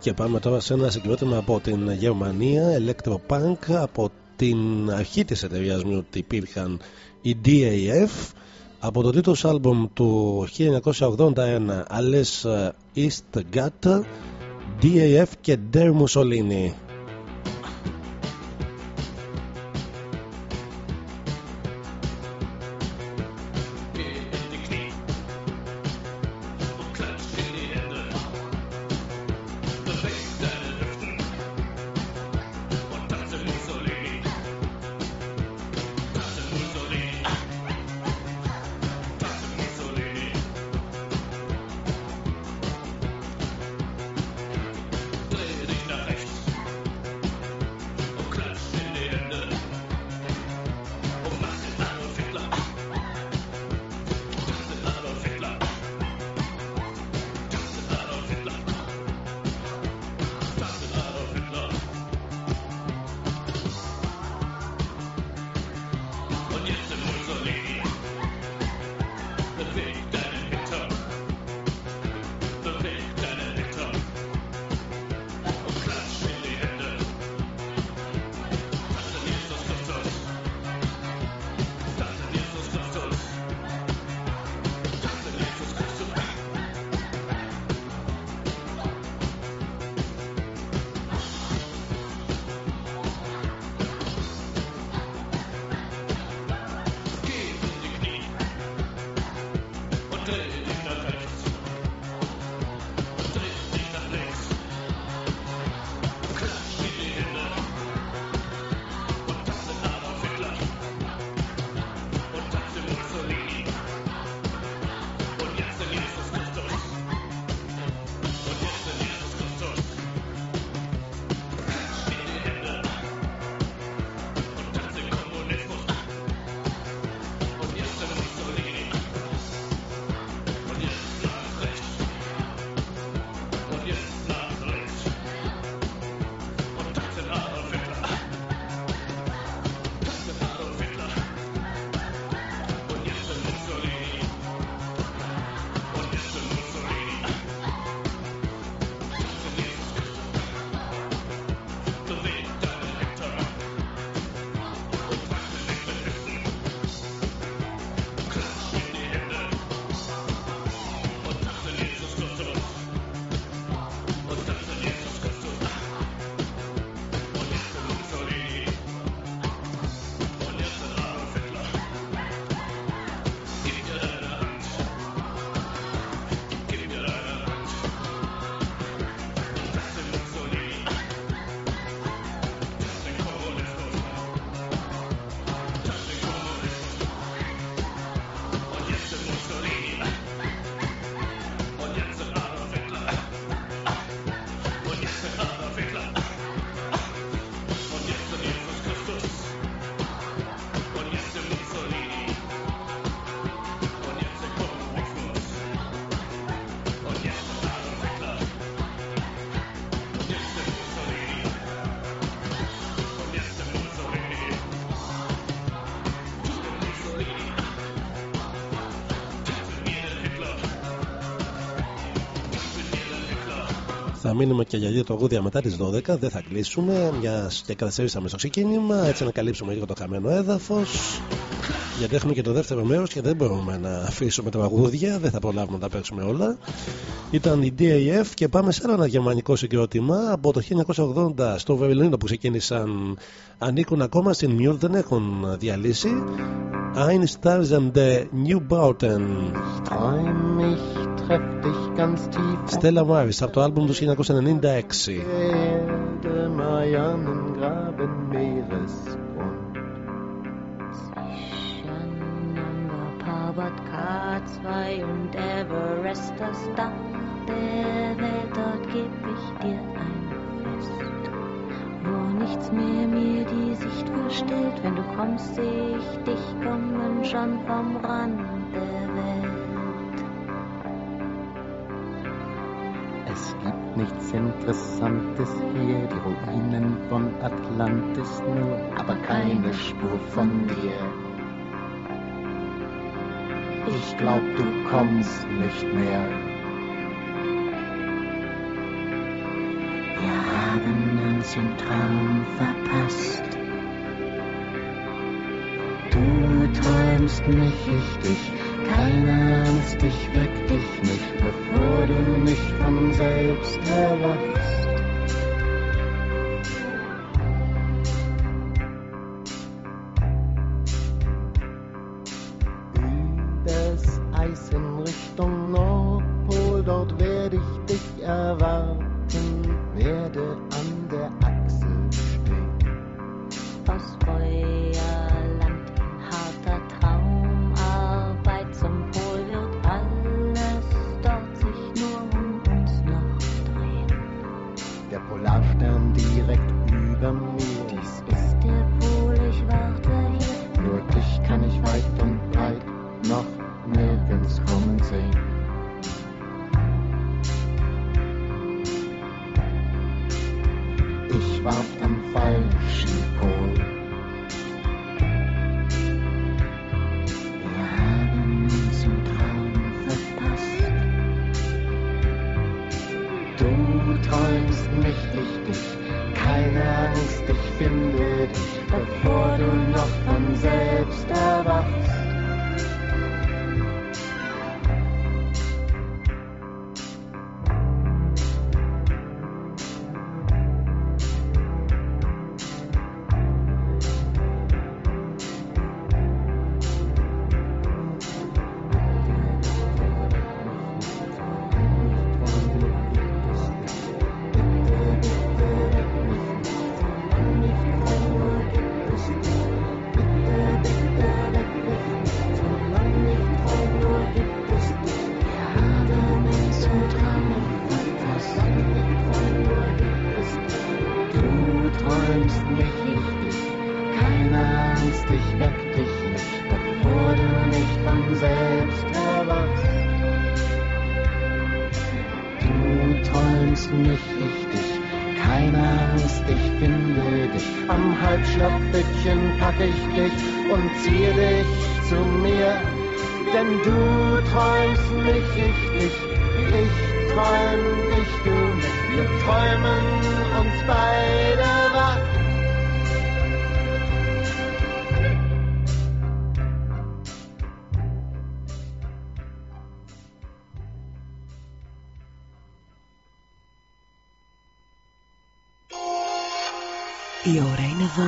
Speaker 1: Και πάμε τώρα σε ένα συγκρότημα από την Γερμανία Electropunk από την αρχή της εταιρείας μου ότι υπήρχαν οι DAF από το τρίτο άλμπομ του 1981 Alice East Gutter DAF και Der Mussolini. Θα μείνουμε και για δύο τραγούδια μετά τις 12. Δεν θα κλείσουμε, μια και καθυστερήσαμε στο ξεκίνημα. Έτσι να καλύψουμε λίγο το χαμένο έδαφος. Γιατί έχουμε και το δεύτερο μέρος και δεν μπορούμε να αφήσουμε τραγούδια. Δεν θα προλάβουμε να τα παίξουμε όλα. Ήταν η DAF και πάμε σε άλλο ένα γερμανικό συγκρότημα από το 1980 στο Βερολίνο που ξεκίνησαν. Ανήκουν ακόμα στην Μιουρ, δεν έχουν διαλύσει. Ein Stars and the New Bauten.
Speaker 19: Träum ich treff dich ganz tief
Speaker 1: Stella Maris από το άλμπουμ του 1996.
Speaker 19: Erde, Marianengraben, Meeresgrund.
Speaker 15: Harvard K2 und Everest das Dach der Welt, dort geb ich dir ein Fest. Wo nichts mehr mir die Sicht verstellt, wenn du kommst, seh ich dich kommen schon vom Rand der Welt.
Speaker 19: Es gibt nichts Interessantes hier, die Ruinen von Atlantis nur, aber keine Spur von dir. Ich glaub, du kommst nicht mehr.
Speaker 15: Wir haben uns im Traum verpasst.
Speaker 19: Du träumst mich, ich dich, keine Angst, ich weck dich nicht, bevor du nicht von selbst erwachst.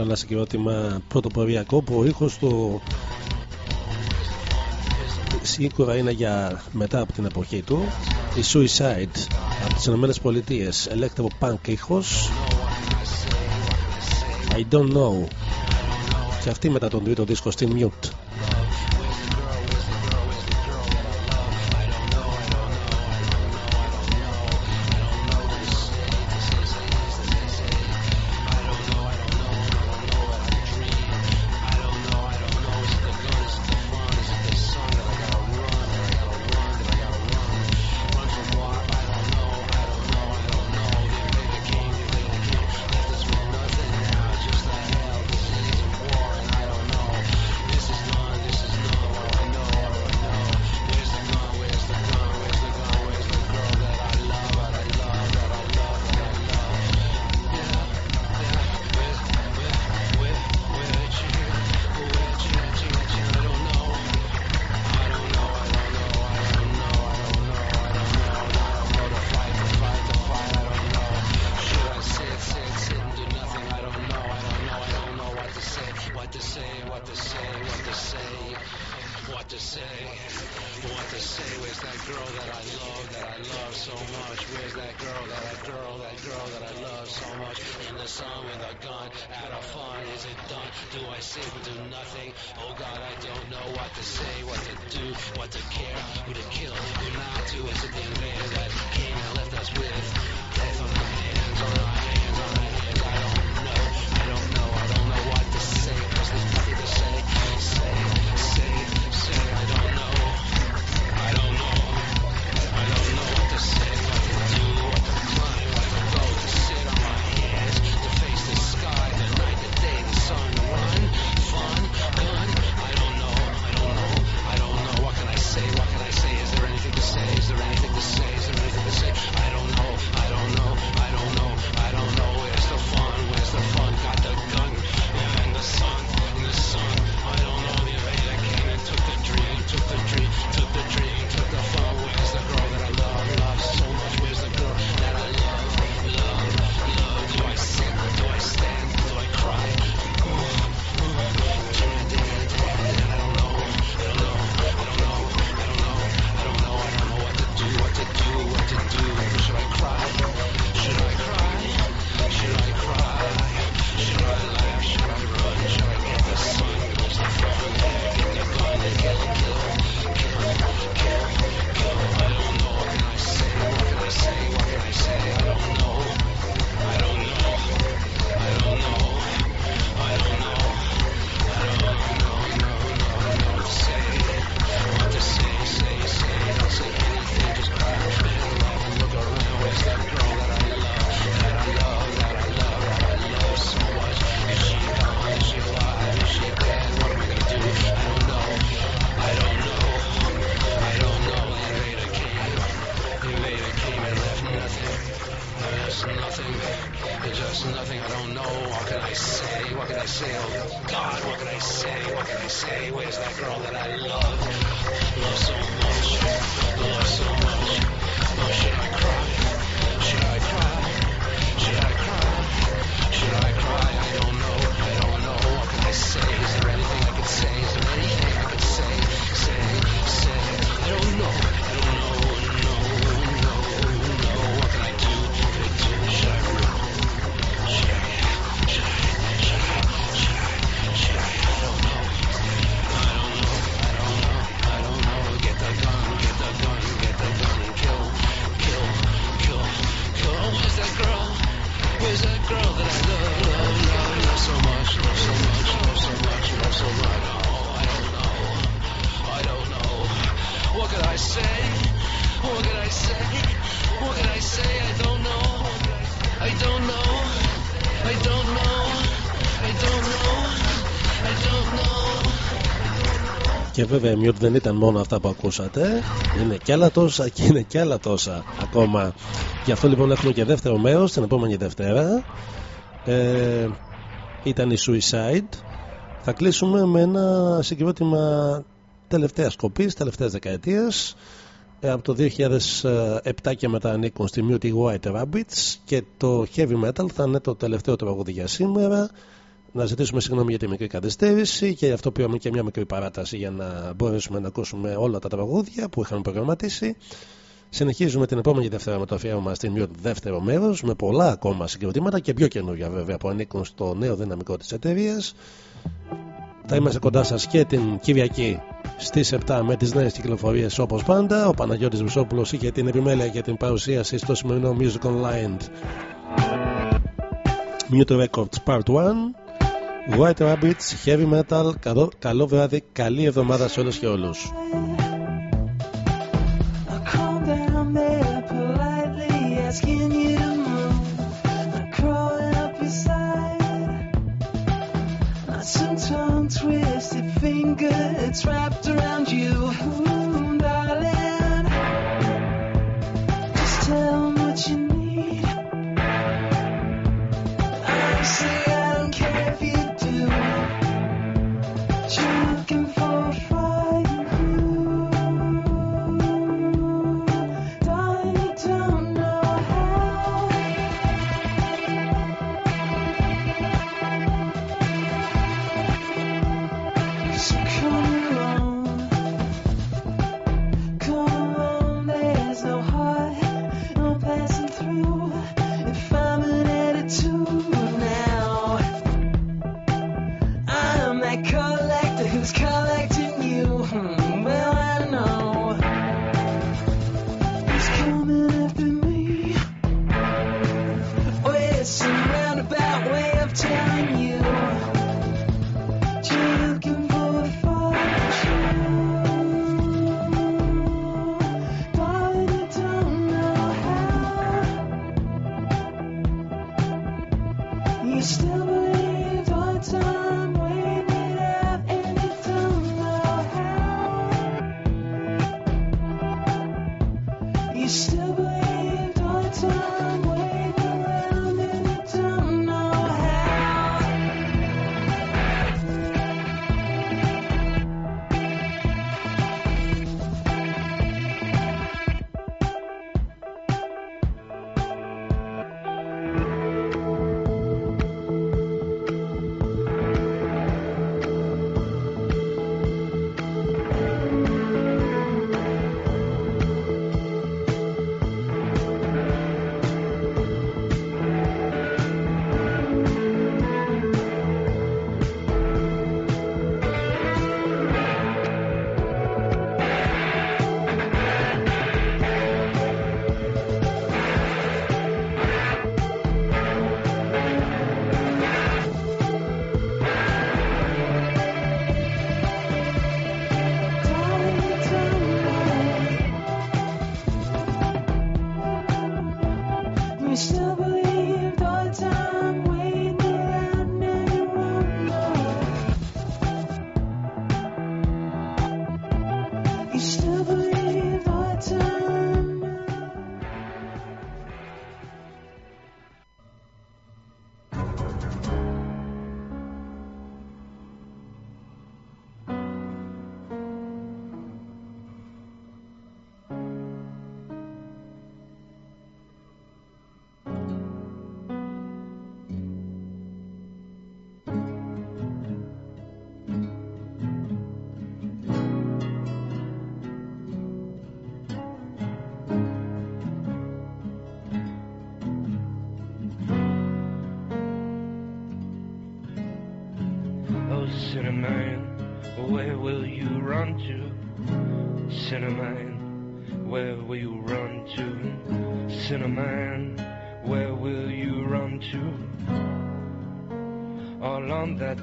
Speaker 1: Άλλο ένα συγκρότημα πρωτοποριακό που ο ήχος του σίγουρα είναι για μετά από την εποχή του. Η Suicide.
Speaker 8: από τις Ηνωμένες Πολιτείες Electro Punk ήχος I don't know και αυτή μετά τον τρίτο δίσκο στην Mute βέβαια η Mute δεν ήταν μόνο αυτά που ακούσατε. Είναι και άλλα τόσα και είναι και άλλα τόσα ακόμα. Γι' αυτό λοιπόν έχουμε και δεύτερο μέρος την επόμενη Δευτέρα. Ε, ήταν η Suicide. Θα κλείσουμε με ένα συγκρότημα τελευταίας κοπής, τελευταίας δεκαετίας. Ε, από το 2007 και μετά ανήκουν στη Mute White Rabbits και το Heavy Metal θα είναι το τελευταίο τραγούδι για σήμερα να ζητήσουμε συγγνώμη για τη μικρή καθυστέρηση και αυτό που και μια μικρή παράταση για να μπορέσουμε να ακούσουμε όλα τα τραγούδια που είχαμε προγραμματίσει.
Speaker 10: Συνεχίζουμε την επόμενη Δευτέρα με το αφιέρωμα στην Mute δεύτερο μέρος με πολλά ακόμα συγκροτήματα και πιο καινούργια βέβαια που ανήκουν στο νέο δυναμικό της εταιρείας. Θα είμαστε κοντά σας και την Κυριακή στις 7 με τις νέες κυκλοφορίες όπως πάντα. Ο Παναγιώτης Βουσόπουλος είχε την επιμέλεια για την παρουσίαση στο σημερινό Music Online Mute Records Part 1. White Rabbits, Heavy Metal, καλό, καλό βράδυ, καλή εβδομάδα σε όλους και όλους.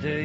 Speaker 20: Day